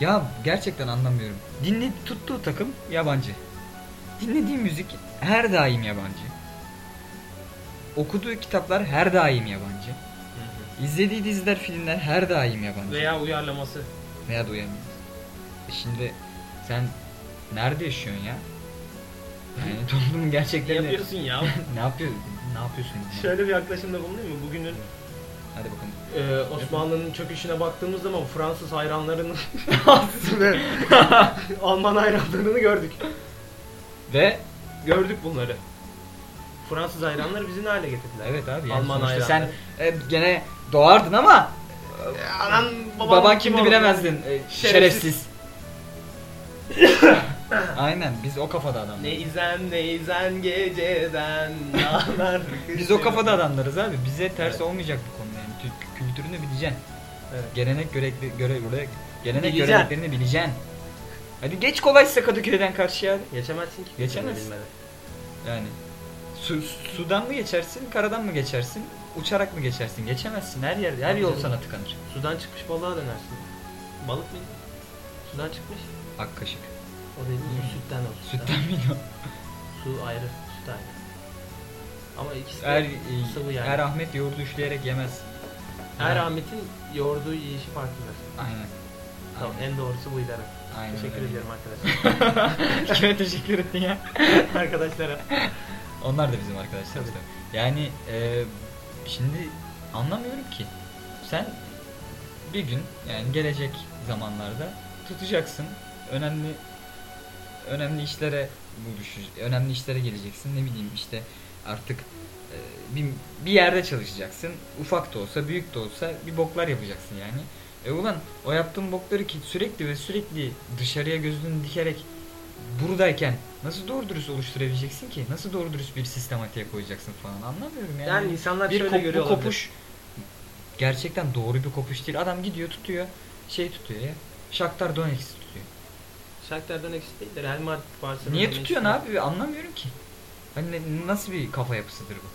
ya gerçekten anlamıyorum. Dinle tuttuğu takım yabancı. Dinlediği müzik her daim yabancı. Okuduğu kitaplar her daim yabancı. İzlediği diziler, filmler her daim yabancı. Veya uyarlaması. Veya da uyamıyor. E şimdi sen nerede yaşıyorsun ya? Yani toplumun Ne gerçeklerini... yapıyorsun ya? ne yapıyorsun? Ne yapıyorsun? Şöyle bir yaklaşımda bulunayım mı? Bugünün Hadi bakalım. e, Osmanlı'nın çöküşüne baktığımız zaman Fransız hayranlarının Alman hayranlarını gördük. Ve Gördük bunları. Fransız hayranları bizi ne hale getirdiler? Evet abi yani Alman sonuçta sen hayranları. e, gene doğardın ama Anan babam baban kim kimdi bilemezdin. e, Şerefsiz. Aynen biz o kafada adamlarız. Neyzen neyzen geceden dağlar Biz o kafada adamlarız abi. Bize ters Evet. olmayacak bu konu yani. Türk kültürünü bileceksin. Evet. Gelenek görekli, göre, göre, gelenek Bileceksin. göreneklerini bileceksin. Hadi geç kolaysa Kadıköy'den karşıya hadi. Geçemezsin ki. Geçemezsin. Yani su, sudan mı geçersin, karadan mı geçersin, uçarak mı geçersin? Geçemezsin. Her yer, her yol sana tıkanır. Sudan çıkmış balığa dönersin. Balık mıydı? Sudan çıkmış. Ak kaşık. O değil mi? Sütten o. Sütten miydi o? Su ayrı, süt ayrı. Ama ikisi de Er, sıvı yani. er Ahmet yoğurdu üçleyerek yemez. Her Ahmet'in yoğurduğu yiyişi farklıdır. Aynen. Tamam, en doğrusu buydu evet. Aynen Teşekkür öyle. ediyorum arkadaşlar. Kime teşekkür ettin ya? Arkadaşlara. Onlar da bizim arkadaşlarımız. Tabii. Yani e, şimdi anlamıyorum ki. Sen bir gün yani gelecek zamanlarda tutacaksın. Önemli önemli işlere buluşacaksın. Önemli işlere geleceksin. Ne bileyim işte artık e, bir, bir yerde çalışacaksın. Ufak da olsa, büyük de olsa bir boklar yapacaksın yani. E ulan o yaptığın bokları ki sürekli ve sürekli dışarıya gözünü dikerek buradayken nasıl doğru dürüst oluşturabileceksin ki? Nasıl doğru dürüst bir sistematiğe koyacaksın falan anlamıyorum yani. Yani insanlar bir şöyle kop- görüyor kopuş gerçekten doğru bir kopuş değil. Adam gidiyor tutuyor şey tutuyor ya. Shakhtar Donetsk tutuyor. Shakhtar'dan eksik değil de Real Madrid Barcelona. Niye tutuyorsun abi? Anlamıyorum ki. Hani nasıl bir kafa yapısıdır bu?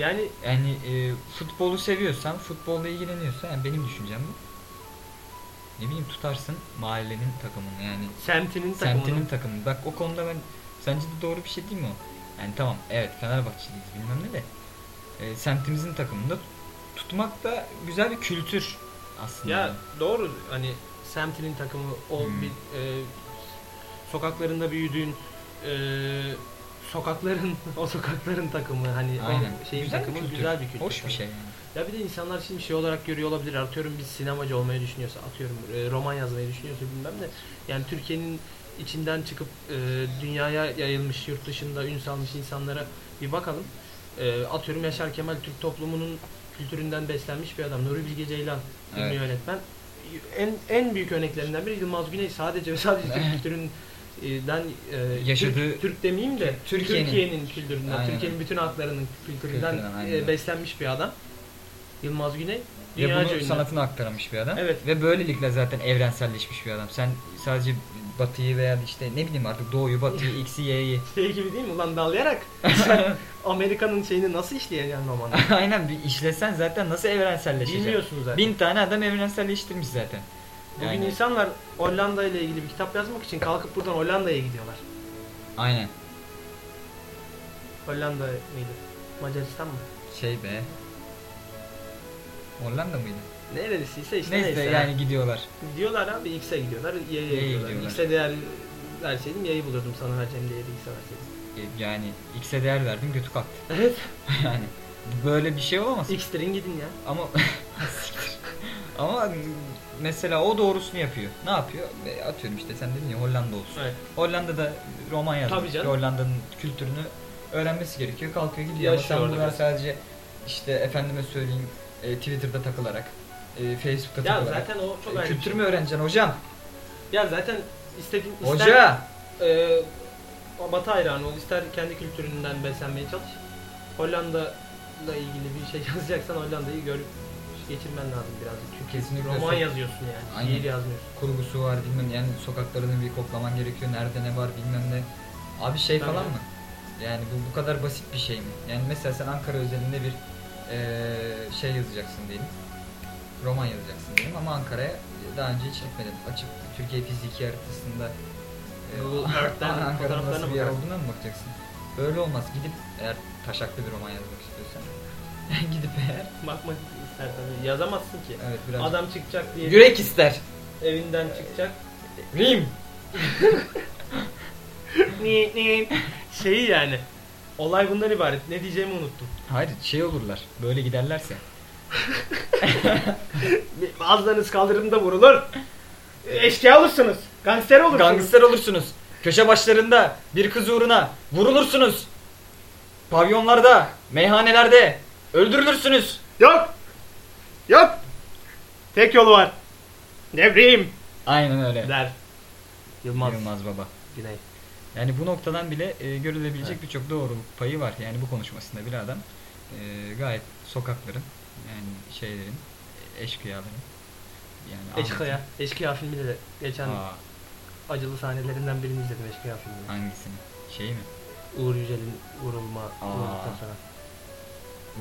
Yani Yani e, futbolu seviyorsan, futbolla ilgileniyorsan yani benim düşüncem bu. Ne bileyim tutarsın mahallenin takımını yani semtinin takımını. semtinin takımını. Bak o konuda ben sence de doğru bir şey değil mi o? Yani tamam evet Fenerbahçeliyiz bilmem ne de e, semtimizin takımında tutmak da güzel bir kültür aslında. Ya doğru hani semtinin takımı o Hmm. bir e, sokaklarında büyüdüğün e, sokakların o sokakların takımı hani Aynen. o şeyin Güzel bir takımı kültür. güzel bir kültür. Hoş bir şey yani. Ya bir de insanlar şimdi şey olarak görüyor olabilir. Atıyorum biz sinemacı olmayı düşünüyorsa, atıyorum e, roman yazmayı düşünüyorsa bilmem de. Yani Türkiye'nin içinden çıkıp e, dünyaya yayılmış, yurt dışında ün salmış insanlara bir bakalım. E, atıyorum Yaşar Kemal Türk toplumunun kültüründen beslenmiş bir adam. Nuri Bilge Ceylan ünlü Evet. yönetmen. En en büyük örneklerinden biri Yılmaz Güney sadece ve sadece Türk Evet. kültüründen e, Yaşadığı- Türk, Türk demeyeyim de Türkiye'nin- Türkiye'nin kültüründen. Türkiye'nin bütün halklarının kültüründen Kültüründen, e, beslenmiş bir adam. Yılmaz Güney. Ve bunu ünlü. sanatına aktarmış bir adam. Evet. Ve böylelikle zaten evrenselleşmiş bir adam. Sen sadece batıyı veya işte ne bileyim artık doğuyu, batıyı, x'i, y'yi. Şey gibi değil mi? Ulan dallayarak Amerika'nın şeyini nasıl işleyeceksin romanda? Aynen bir işlesen zaten nasıl evrenselleşecek? Bilmiyorsun zaten. Bin tane adam evrenselleştirmiş zaten. Bugün Yani- insanlar Hollanda ile ilgili bir kitap yazmak için kalkıp buradan Hollanda'ya gidiyorlar. Aynen. Hollanda mıydı? Macaristan mı? Şey be. Hollanda mıydı? Nerelisiyse işte neyse, neyse. yani gidiyorlar. Gidiyorlar abi X'e gidiyorlar, Y'ye gidiyorlar. gidiyorlar. X'e değer verseydim Y'yi bulurdum sana vereceğim diye X'e verseydim. E, Yani X'e değer verdim götü kalktı. Evet. yani böyle bir şey olamaz. X'tirin gidin ya. Ama ama mesela o doğrusunu yapıyor. Ne yapıyor? Ve Atıyorum işte sen dedin ya Hollanda olsun. Evet. Hollanda'da roman yazmış. Tabii canım. Hollanda'nın kültürünü öğrenmesi gerekiyor. Kalkıyor gidiyor. Ama Yaşıyor sen orada buradan biraz. sadece işte efendime söyleyeyim e, Twitter'da takılarak e, Facebook'ta Ya takılarak zaten o çok e, ayrı bir kültür şey. mü öğreneceksin hocam? Ya zaten istediğin ister Hoca! e, Batı hayranı ol, ister kendi kültüründen beslenmeye çalış. Hollanda'la ilgili bir şey yazacaksan Hollanda'yı görüp geçirmen lazım birazcık. Çünkü Kesinlikle roman sok- yazıyorsun yani. Aynen. Şiir yazmıyorsun. kurgusu var bilmem yani sokaklarını bir koklaman gerekiyor. Nerede ne var bilmem ne. Abi şey Tabii falan canım. mı? Yani bu bu kadar basit bir şey mi? Yani mesela sen Ankara özelinde bir eee, şey yazacaksın diyelim. Roman yazacaksın diyelim ama Ankara'ya daha önce hiç gitmedin. Açıp Türkiye fiziki haritasında Google Earth'ten Ankara'nın nasıl bir yer olduğuna mı bakacaksın? Böyle olmaz. Gidip eğer taşaklı bir roman yazmak istiyorsan gidip eğer Bakmak ister tabii. Yazamazsın ki. evet biraz Adam çıkacak diye yürek ister. evinden çıkacak. Rim. Ni ni. Şeyi yani. Olay bundan ibaret. Ne diyeceğimi unuttum. Hayır şey olurlar. Böyle giderlerse. Bazılarınız kaldırımda vurulur. Eşkıya olursunuz. Gangster olursunuz. Gangster olursunuz. Köşe başlarında bir kız uğruna vurulursunuz. Pavyonlarda, meyhanelerde öldürülürsünüz. Yok. Yok. Tek yolu var. Devrim. Aynen öyle. Der. Yılmaz. Yılmaz Baba. Güney. Yani bu noktadan bile e, görülebilecek birçok doğruluk payı var. Yani bu konuşmasında bir adam e, gayet sokakların yani şeylerin eşkıyaların yani Eşkıya. Eşkıya filminde de geçen Aa, acılı sahnelerinden birini izledim Eşkıya filmini. hangisini? Şey mi? Uğur Yücel'in vurulma Aa. vurulduktan sonra.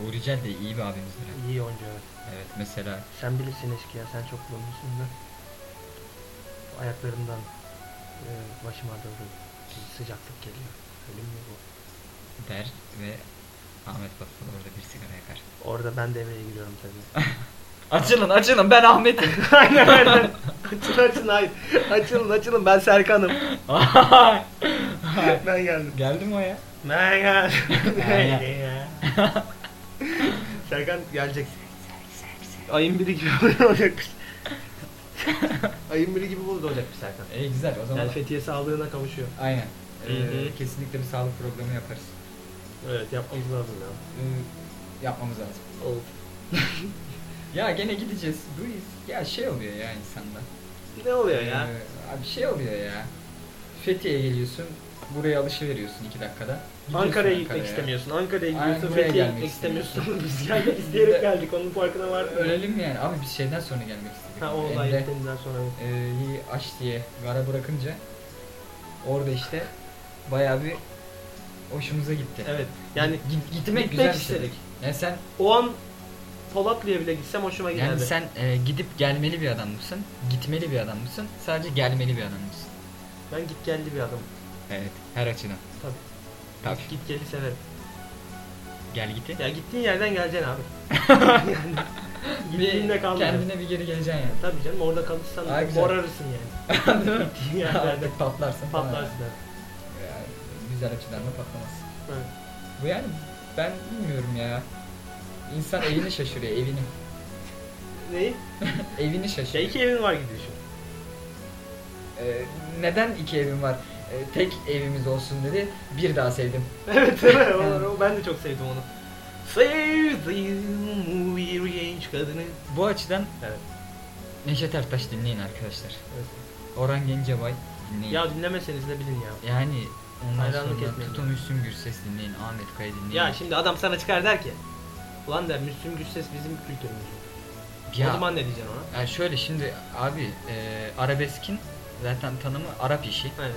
Uğur Yücel de iyi bir abimizdir. İyi oyuncu evet. Evet mesela Sen bilirsin Eşkıya. Sen çok bulunmuşsun da. Ayaklarından e, başıma doğru sıcaklık geliyor. Ölüm mü bu? der ve Ahmet Batı'da orada bir sigara yakar. Orada ben devreye giriyorum tabii. Açılın açılın ben Ahmet'im. aynen aynen. Açın açın hayır. Açılın açılın ben Serkan'ım. ben geldim. Geldi mi o ya? Ben geldim. Serkan gelecek. Ayın biri gibi olacakmış. Ayın biri gibi burada olacakmış Serkan. İyi güzel o zaman. Yani Fethiye sağlığına kavuşuyor. Aynen. Ee, Hı hı. kesinlikle bir sağlık programı yaparız. Evet yapmamız lazım ya. Ee, yapmamız lazım. Olur. Ya gene gideceğiz. Duyuz. Ya şey oluyor ya insanda. Ne oluyor ya? Ee, abi şey oluyor ya. Fethiye'ye geliyorsun. Buraya alışıveriyorsun iki dakikada. Gidiyorsun Ankara'ya gitmek istemiyorsun. Ankara'ya gidiyorsun. buraya Fethiye'ye gelmek gitmek istemiyorsun. Biz gelmek isteyerek geldik. Onun farkına var. Ölelim yani? Abi biz şeyden sonra gelmek istedik. Ha o olay Emre, sonra. e, aç diye gara bırakınca orada işte bayağı bir hoşumuza gitti. Evet. Yani Git- gitmek, güzel bir şey. istedik. Yani sen O an Polatlı'ya bile gitsem hoşuma giderdi. yani sen e, gidip gelmeli bir adam mısın? Gitmeli bir adam mısın? Sadece gelmeli bir adam mısın? Ben git geldi bir adamım. Evet, her açıdan. Tabii. Tabii. Git geli severim. Gel giti. Ya gittiğin yerden geleceksin abi. yani gittiğinde kalma. kendine bir geri geleceksin yani. Tabii canım orada kalırsan güzel. morarırsın yani. Değil mi? Gittiğin yerlerde Artık patlarsın falan. patlarsın. abi. Da patlamaz. Evet. Bu yani ben bilmiyorum ya. İnsan evini şaşırıyor evini. Neyi? Evini Ya şaşırıyor. iki evin var düşün. Ee, neden iki evim var? Ee, tek evimiz olsun dedi. Bir daha sevdim. evet değil mi? Ben de çok sevdim onu. Sevdim movie range kadını. Bu açıdan Evet. Neşet Ertaş dinleyin arkadaşlar. evet. Orhan Gencebay dinleyin. Ya dinlemeseniz de bilin ya. yani ondan Hayranlık sonra. Tutun Müslüm Gürses dinleyin. Ahmet Kaya dinleyin. Ya şimdi adam sana çıkar der ki Ulan der Müslüm Gürses bizim kültürümüz. Ya- O zaman ne diyeceksin ona? Yani şöyle şimdi abi e, arabeskin zaten tanımı Arap işi. Evet.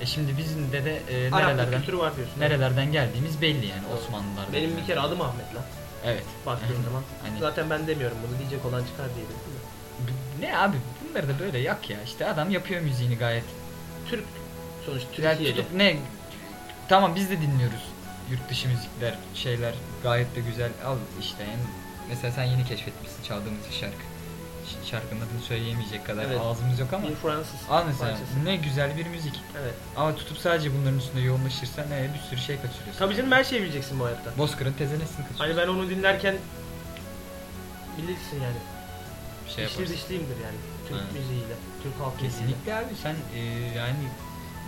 E şimdi bizim de de e, Arap nerelerden kültürü var diyorsun. nerelerden geldiğimiz belli yani Osmanlılardan. Benim bir kere adım Ahmet lan. Evet. Baktığın zaman. Hani Zaten ben demiyorum bunu diyecek olan çıkar diye ne abi bunları da böyle yak ya. İşte adam yapıyor müziğini gayet. Türk sonuç Yani Türkiye'de. tutup ne tamam biz de dinliyoruz yurt dışı müzikler şeyler gayet de güzel al işte yani mesela sen yeni keşfetmişsin çaldığımız bir şarkı Ş- şarkının adını söyleyemeyecek kadar Evet. ağzımız yok ama Fransız al mesela parçası. ne güzel bir müzik Evet. ama tutup sadece bunların üstünde yoğunlaşırsan ne bir sürü şey kaçırıyorsun. Tabii canım her şeyi bileceksin bu hayatta. Bozkır'ın tezenesini kaçırıyorsun. Hani ben onu dinlerken bilirsin yani. bir şey İçli yaparsın. dışlıyımdır yani. Türk Aynen. müziğiyle, Türk halk müziğiyle. Kesinlikle abi sen e, yani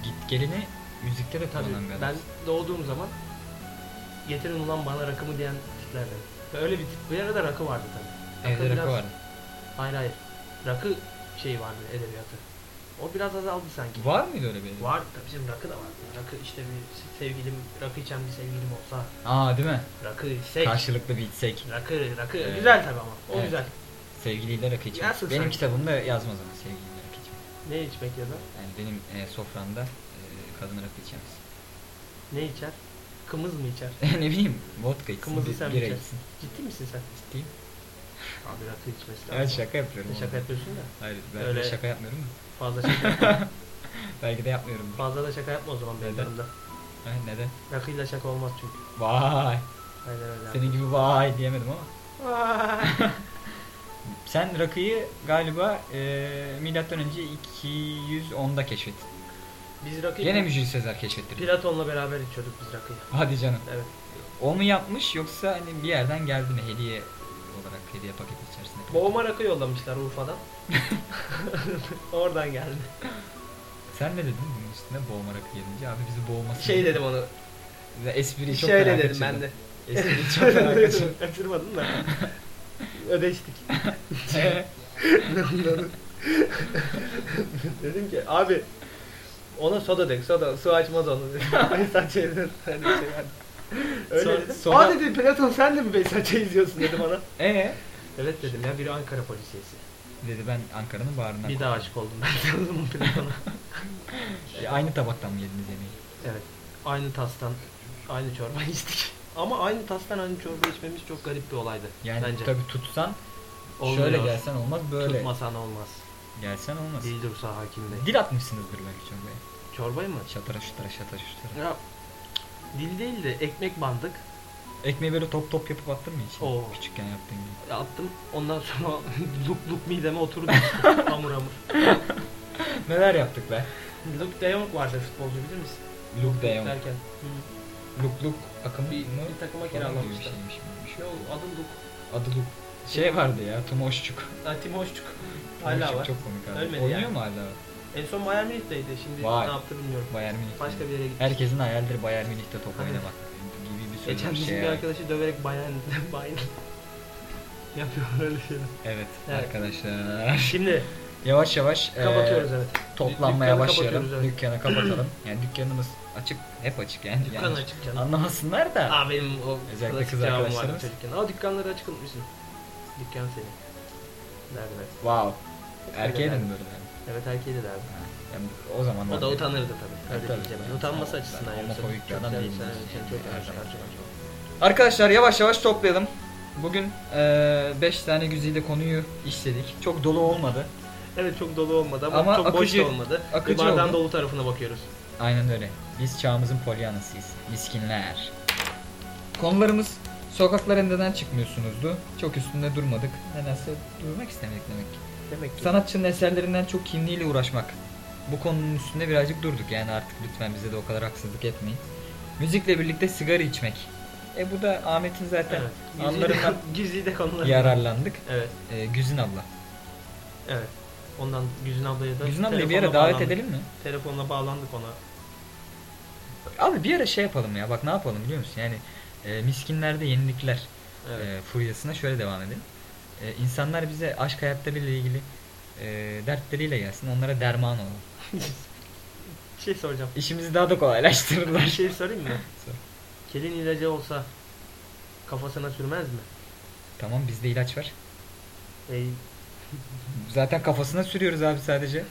git geleni müzikte de Tabii bir ben doğduğum zaman getirin ulan bana rakımı diyen tiplerden. Ve öyle bir tip. Bir arada rakı vardı tabii. Evde rakı biraz- vardı. Hayır hayır. Rakı şey vardı edebiyatı. O biraz azaldı sanki. Var mıydı öyle bir? Vardı tabii canım rakı da vardı. Rakı işte bir sevgilim, rakı içen bir sevgilim olsa, Aa değil mi? rakı içsek, Karşılıklı bir içsek. rakı, rakı Evet. güzel tabii ama. O Evet. güzel. Sevgiliyle rakı içmek. Nasıl Benim sanki? kitabımda yazmaz ama rakı içmek. Ne içmek ya da? Yani benim e, soframda e, kadın rakı içemez. Ne içer? Kımız mı içer? ne bileyim vodka içsin, Kımızı bir, sen mi bira içersin? içsin. Ciddi misin sen? Ciddiyim. Abi rakı içmesi lazım. Evet şaka yapıyorum. Ne oğlum. şaka yapıyorsun da. Hayır ben Öyle- şaka yapmıyorum da. Fazla şaka yapma. Belki de yapmıyorum. Fazla da şaka yapma o zaman benim Neden? yanımda. Ha, neden? Rakıyla şaka olmaz çünkü. Vay. Aynen öyle. abi. Senin gibi vay diyemedim ama. Vay. Sen rakıyı galiba e, milattan önce 210'da keşfettin. Biz rakıyı Gene mi Jules Sezar keşfettirdi? Platon'la beraber içiyorduk biz rakıyı. Hadi canım. Evet. O mu yapmış yoksa hani bir yerden geldi mi hediye olarak hediye paketi içerisinde? Boğma rakı yollamışlar Urfa'dan. Oradan geldi. Sen ne dedin bunun üstüne boğma rakı gelince? Abi bizi boğması. Şey dedim onu. Espriyi çok Şöyle dedim ben de. Espriyi çok kaçırdın. Kaçırmadım da. Ödeştik. dedim ki abi ona soda dök soda su açmaz onu dedim. Behzat Ç'den hani şey. Öyle So- dedim. soda- Aa dedi Platon sen de mi Behzat Ç izliyorsun dedim ona. Ee? Evet dedim ya biri Ankara polisiyesi. Dedi ben Ankara'nın bağrından. Bir daha aşık oldum ben de o zaman Platon'a. E, aynı tabaktan mı yediniz yemeği? Evet. Aynı tastan aynı çorba içtik. Ama aynı tastan aynı çorba içmemiz çok garip bir olaydı. Yani bence. tabii tutsan Olmuyor. şöyle gelsen olmaz böyle Tutmasan olmaz. gelsen olmaz. Dil dursa hakim bey. Dil atmışsınızdır belki çorbaya. Çorbayı mı? Şatara şutara şatara şutara. Ya dil değil de ekmek bandık. Ekmeği böyle top top yapıp attın mı içine? Oo. Küçükken yaptığın gibi. Attım. Ondan sonra luk luk mideme oturdu. hamur hamur. Neler yaptık be? Luke de Jong vardı futbolcu bilir misin? Luke de Jong. Derken. Hı. Luk luk akım Bir, bir takıma gibi bir şeymiş. miymiş? Şey oldu adı Luke. Adı Luk. Şey vardı ya Tumoşçuk. Ha, Tim Hoşçuk. Hala var. Çok komik abi. Ölmedi Oynuyor yani. mu hala? En son Bayern Münih'teydi. Şimdi Vay. ne yaptı bilmiyorum. Bayern Münih. Başka bir yere gitti. Herkesin hayaldir Bayern Münih'te top Aynen. oynamak gibi bir söz Geçen var. bizim şey bir yani. arkadaşı döverek Bayern Bayern yapıyorlar öyle şeyler. Evet, Evet. arkadaşlar. Şimdi Yavaş yavaş e, kapatıyoruz evet. toplanmaya Dükkanı başlayalım. evet. Dükkanı kapatalım. yani dükkanımız açık, hep açık yani. Dükkan Yanlış açık canım. Anlamasınlar da. Aa benim o Özellikle klasik kız cevabım vardı çocukken. Aa dükkanları açık unutmuşsun. Dükkan senin. Derdi evet. Wow. Erkeğe de mi böyle yani? Evet erkeği de derdi. Ha, yani o zaman O da utanırdı tabii. Öyle tabii. diyeceğim. Ben- Utanması açısından homofobik bir adam güzel. Arkadaşlar yavaş yavaş toplayalım. Bugün 5 tane güzide konuyu işledik. Çok dolu olmadı. Evet çok dolu olmadı ama, Ama çok boş akıcı- da olmadı. akıcı bardağın oldu. dolu tarafına bakıyoruz. Aynen öyle. Biz çağımızın polyanasıyız. Miskinler. Konularımız sokaklara neden çıkmıyorsunuzdu? Çok üstünde durmadık. Nedense durmak istemedik demek ki. Demek ki. Sanatçının eserlerinden çok kimliğiyle uğraşmak. Bu konunun üstünde birazcık durduk. Yani artık lütfen bize de o kadar haksızlık etmeyin. Müzikle birlikte sigara içmek. E bu da Ahmet'in zaten Evet. anlarından Güzide konuları. yararlandık. Evet. E, Güzin abla. Evet. Ondan Güzin ablaya da Güzin ablayı bir ara davet bağlandık. edelim mi? Telefonla bağlandık ona. Abi bir ara şey yapalım ya. Bak ne yapalım biliyor musun? Yani e, miskinlerde yenilikler Evet. e, furyasına şöyle devam edelim. E, insanlar bize aşk hayatlarıyla ilgili e, dertleriyle gelsin. Onlara derman olalım. Bir şey soracağım. İşimizi daha da kolaylaştırırlar. Bir şey sorayım mı? Sor. Kelin ilacı olsa kafasına sürmez mi? Tamam bizde ilaç var. Ey, Zaten kafasına sürüyoruz abi sadece.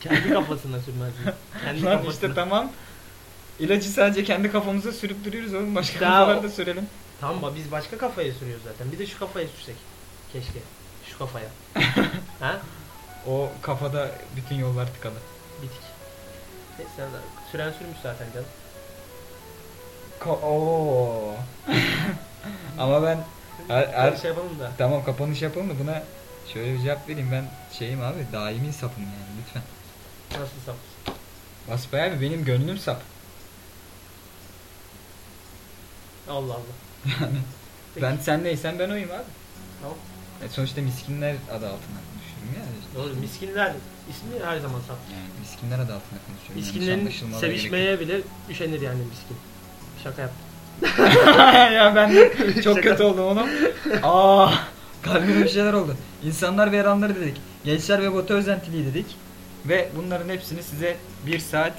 kendi kafasına sürmez mi? Kendi Lan kafasına. işte tamam. İlacı sadece kendi kafamıza sürüp duruyoruz oğlum. Başka Daha kafalara o- da sürelim. Tamam ba- biz başka kafaya sürüyoruz zaten. Bir de şu kafaya sürsek. Keşke. Şu kafaya. ha? O kafada bütün yollar tıkalı. Bitik. Neyse süren sürmüş zaten canım. Ko- Oo. Ama ben her, her- şey yapalım da. tamam kapanış yapalım da buna şöyle bir cevap vereyim ben şeyim abi daimi sapım yani lütfen. Nasıl sap? Basbaya abi benim gönlüm sap. Allah Allah. Peki. Ben sen neysen ben oyum abi. Tamam. E sonuçta miskinler adı altında konuşuyorum ya. Doğru. Miskinler ismi her zaman sap. Yani miskinler adı altında konuşuyorum. Miskinlerin yok. sevişmeye bile üşenir yani miskin. Şaka yaptım. ya ben de çok kötü oldum oğlum. Aa, kalbime bir şeyler oldu. İnsanlar ve yaranları dedik. Gençler ve Batı özentiliği dedik. Ve bunların hepsini size 1 saat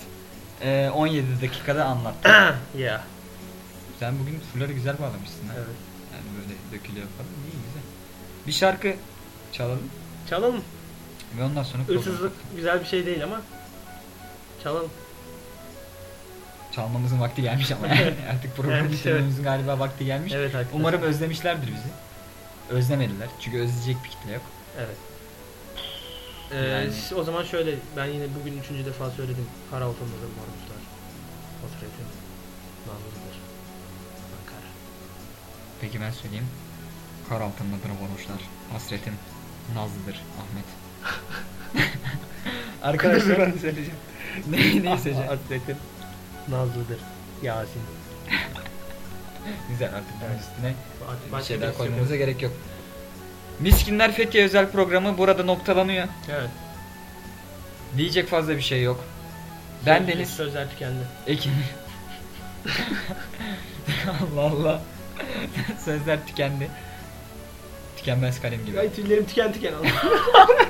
e, 17 dakikada anlattım. ya. Sen bugün fullları güzel bağlamışsın ha. Evet. Yani böyle dökülüyor falan. İyi güzel. Bir şarkı çalalım Çalalım. ve ondan sonra Hırsızlık güzel bir şey değil ama çalalım. çalmamızın vakti gelmiş ama yani artık programı Evet, bitirmemizin galiba vakti gelmiş. Evet arkadaşlar. Umarım özlemişlerdir bizi. Özlemediler. Çünkü özleyecek bir kitle yok. Evet. Ee, Yani- s- o zaman şöyle ben yine bugün üçüncü defa söyledim. Kara altındadır marmutlar. Hasretin Peki ben söyleyeyim. Kar altındadır varuşlar. Hasretin nazlıdır Ahmet. Arkadaşlar ben söyleyeceğim. ne, neyi söyleyeceğim? Hasretin nazlıdır. Yasin. Güzel artık bunun üstüne bir başka şey daha bir şey koymamıza yok. gerek yok. Miskinler Fethiye özel programı burada noktalanıyor. Evet. Diyecek fazla bir şey yok. Ben Deniz Sözler tükendi. Ekin. Allah Allah. Sözler tükendi. Tükenmez kalem gibi. Ay tüylerim tüken tüken oldu.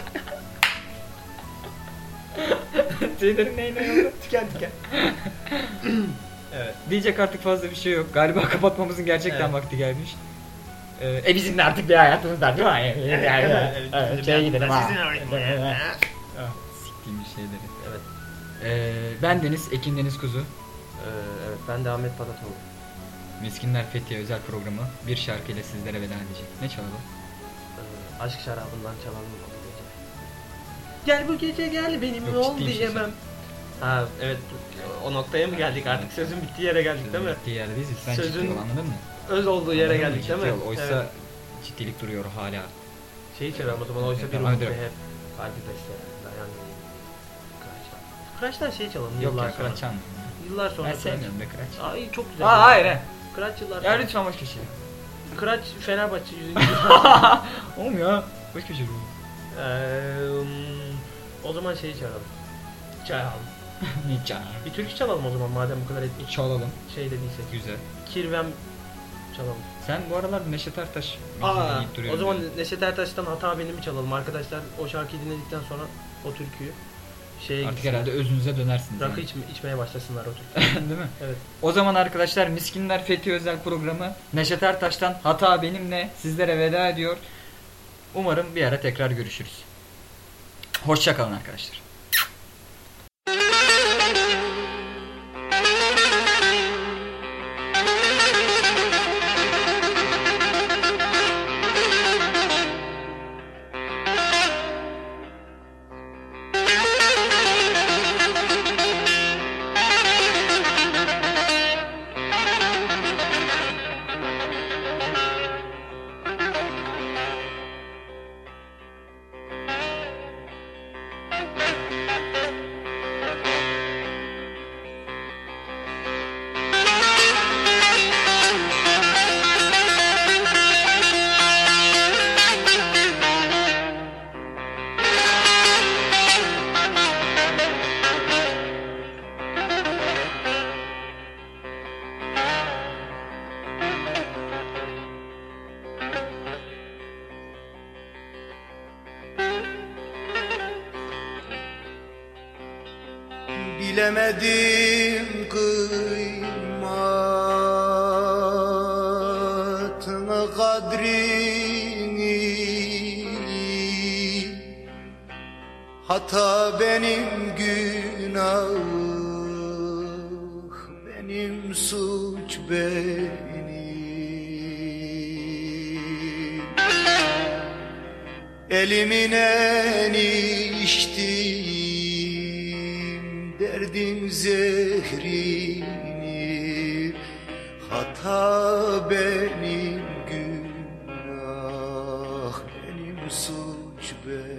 Tüylerin neyine oldu? tüken tüken. evet. Diyecek artık fazla bir şey yok. Galiba kapatmamızın gerçekten Evet. vakti gelmiş. Ee, e bizim de artık bir hayatımız var değil mi? Evet, evet, evet, bizim şeye bir gidelim ha. Siktiğim şeyleri. Evet. Ee, ben Deniz, Ekin Deniz Kuzu. Ee, evet ben de Ahmet Patatoğlu. Miskinler Fethiye özel programı bir şarkıyla sizlere veda edecek. Ne çalalım? Ee, aşk şarabından çalalım mı bu gece? Gel bu gece gel benim Yok, ol ciddiyim diyemem. Ha evet o noktaya mı geldik artık sözün bittiği yere geldik değil mi? Bittiği yerdeyiz. Lütfen Sözün- ciddi ol anladın mı? Öz olduğu yere Anladın mı? geldik değil Ciddi mi? ol. Oysa Evet. ciddilik duruyor hala. Şeyi çalalım o zaman oysa bir Tamam, umut hadi. ve hep kalbi besleyen dayan Kıraç'tan. Kıraç'tan şey çalalım Yok yıllar ya sonra. Kıraç çalma. Yıllar sonra Ben sevmiyorum be Kıraç. Ay çok güzel. Aa hayır he. Kıraç yıllar Ya sonra. lütfen başka şey. Kıraç Fenerbahçe 100. Oğlum ya. Şey bu. Eee, o zaman şeyi çalalım. Çalalım. Ne can? Bir türkü çalalım o zaman madem bu kadar etnik Çalalım. şey dediysek. Güzel. Kirvem çalalım. Sen bu aralar Neşet Ertaş Aa, müziği deyip o duruyorsun. zaman Neşet Ertaş'tan Hata Benim mi çalalım arkadaşlar o şarkıyı dinledikten sonra o türküyü şeye Artık gitsinler. herhalde özünüze dönersiniz. Rakı yani. içme, içmeye başlasınlar o türküyü. Değil mi? evet. O zaman arkadaşlar Miskinler Fethi özel programı Neşet Ertaş'tan Hata Benimle sizlere veda ediyor. Umarım bir ara tekrar görüşürüz. Hoşçakalın arkadaşlar. Benim günah benim suç benim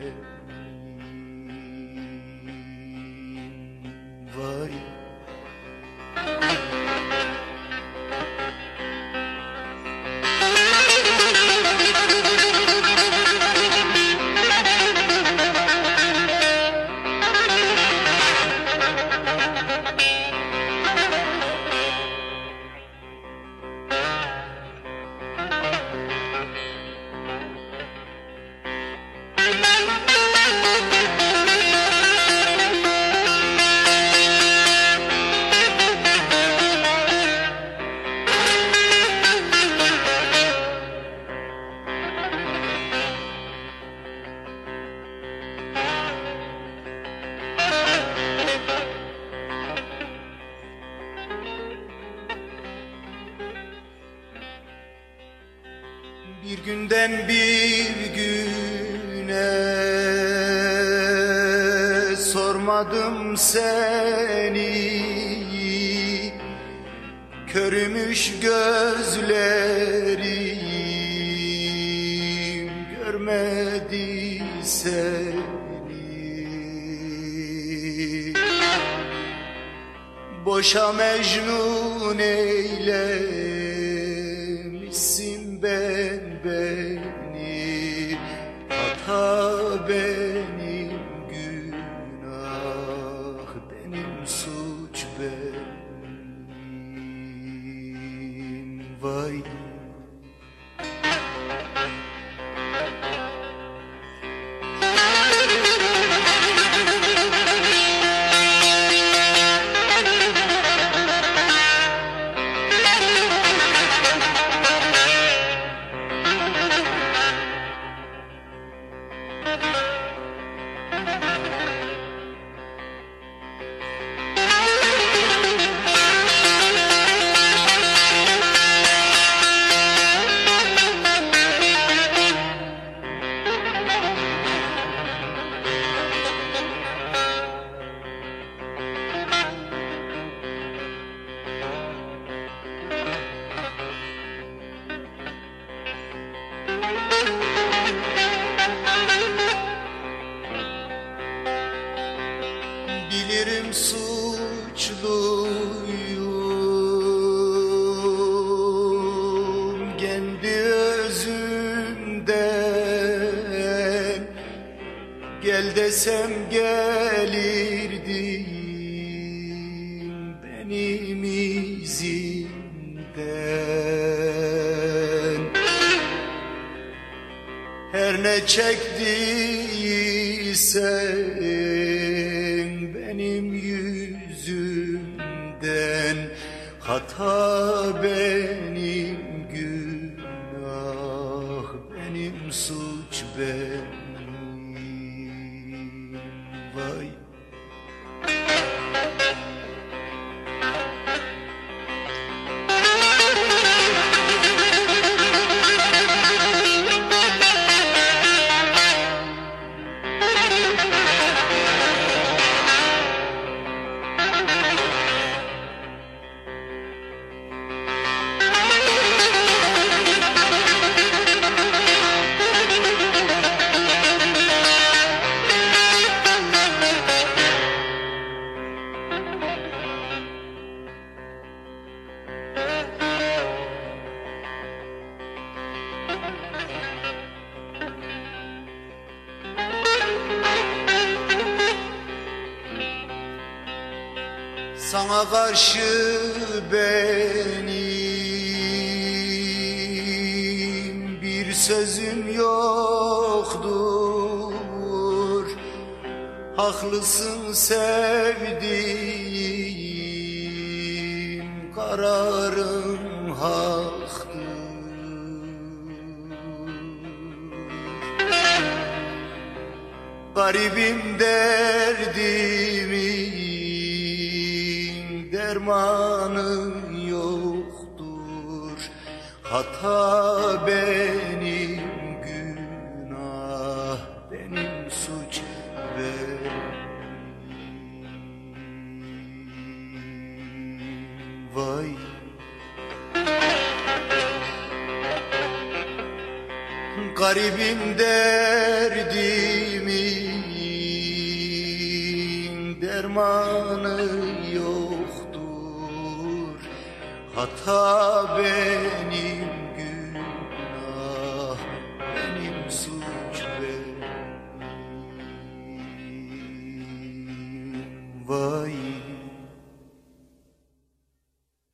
Desem gelirdim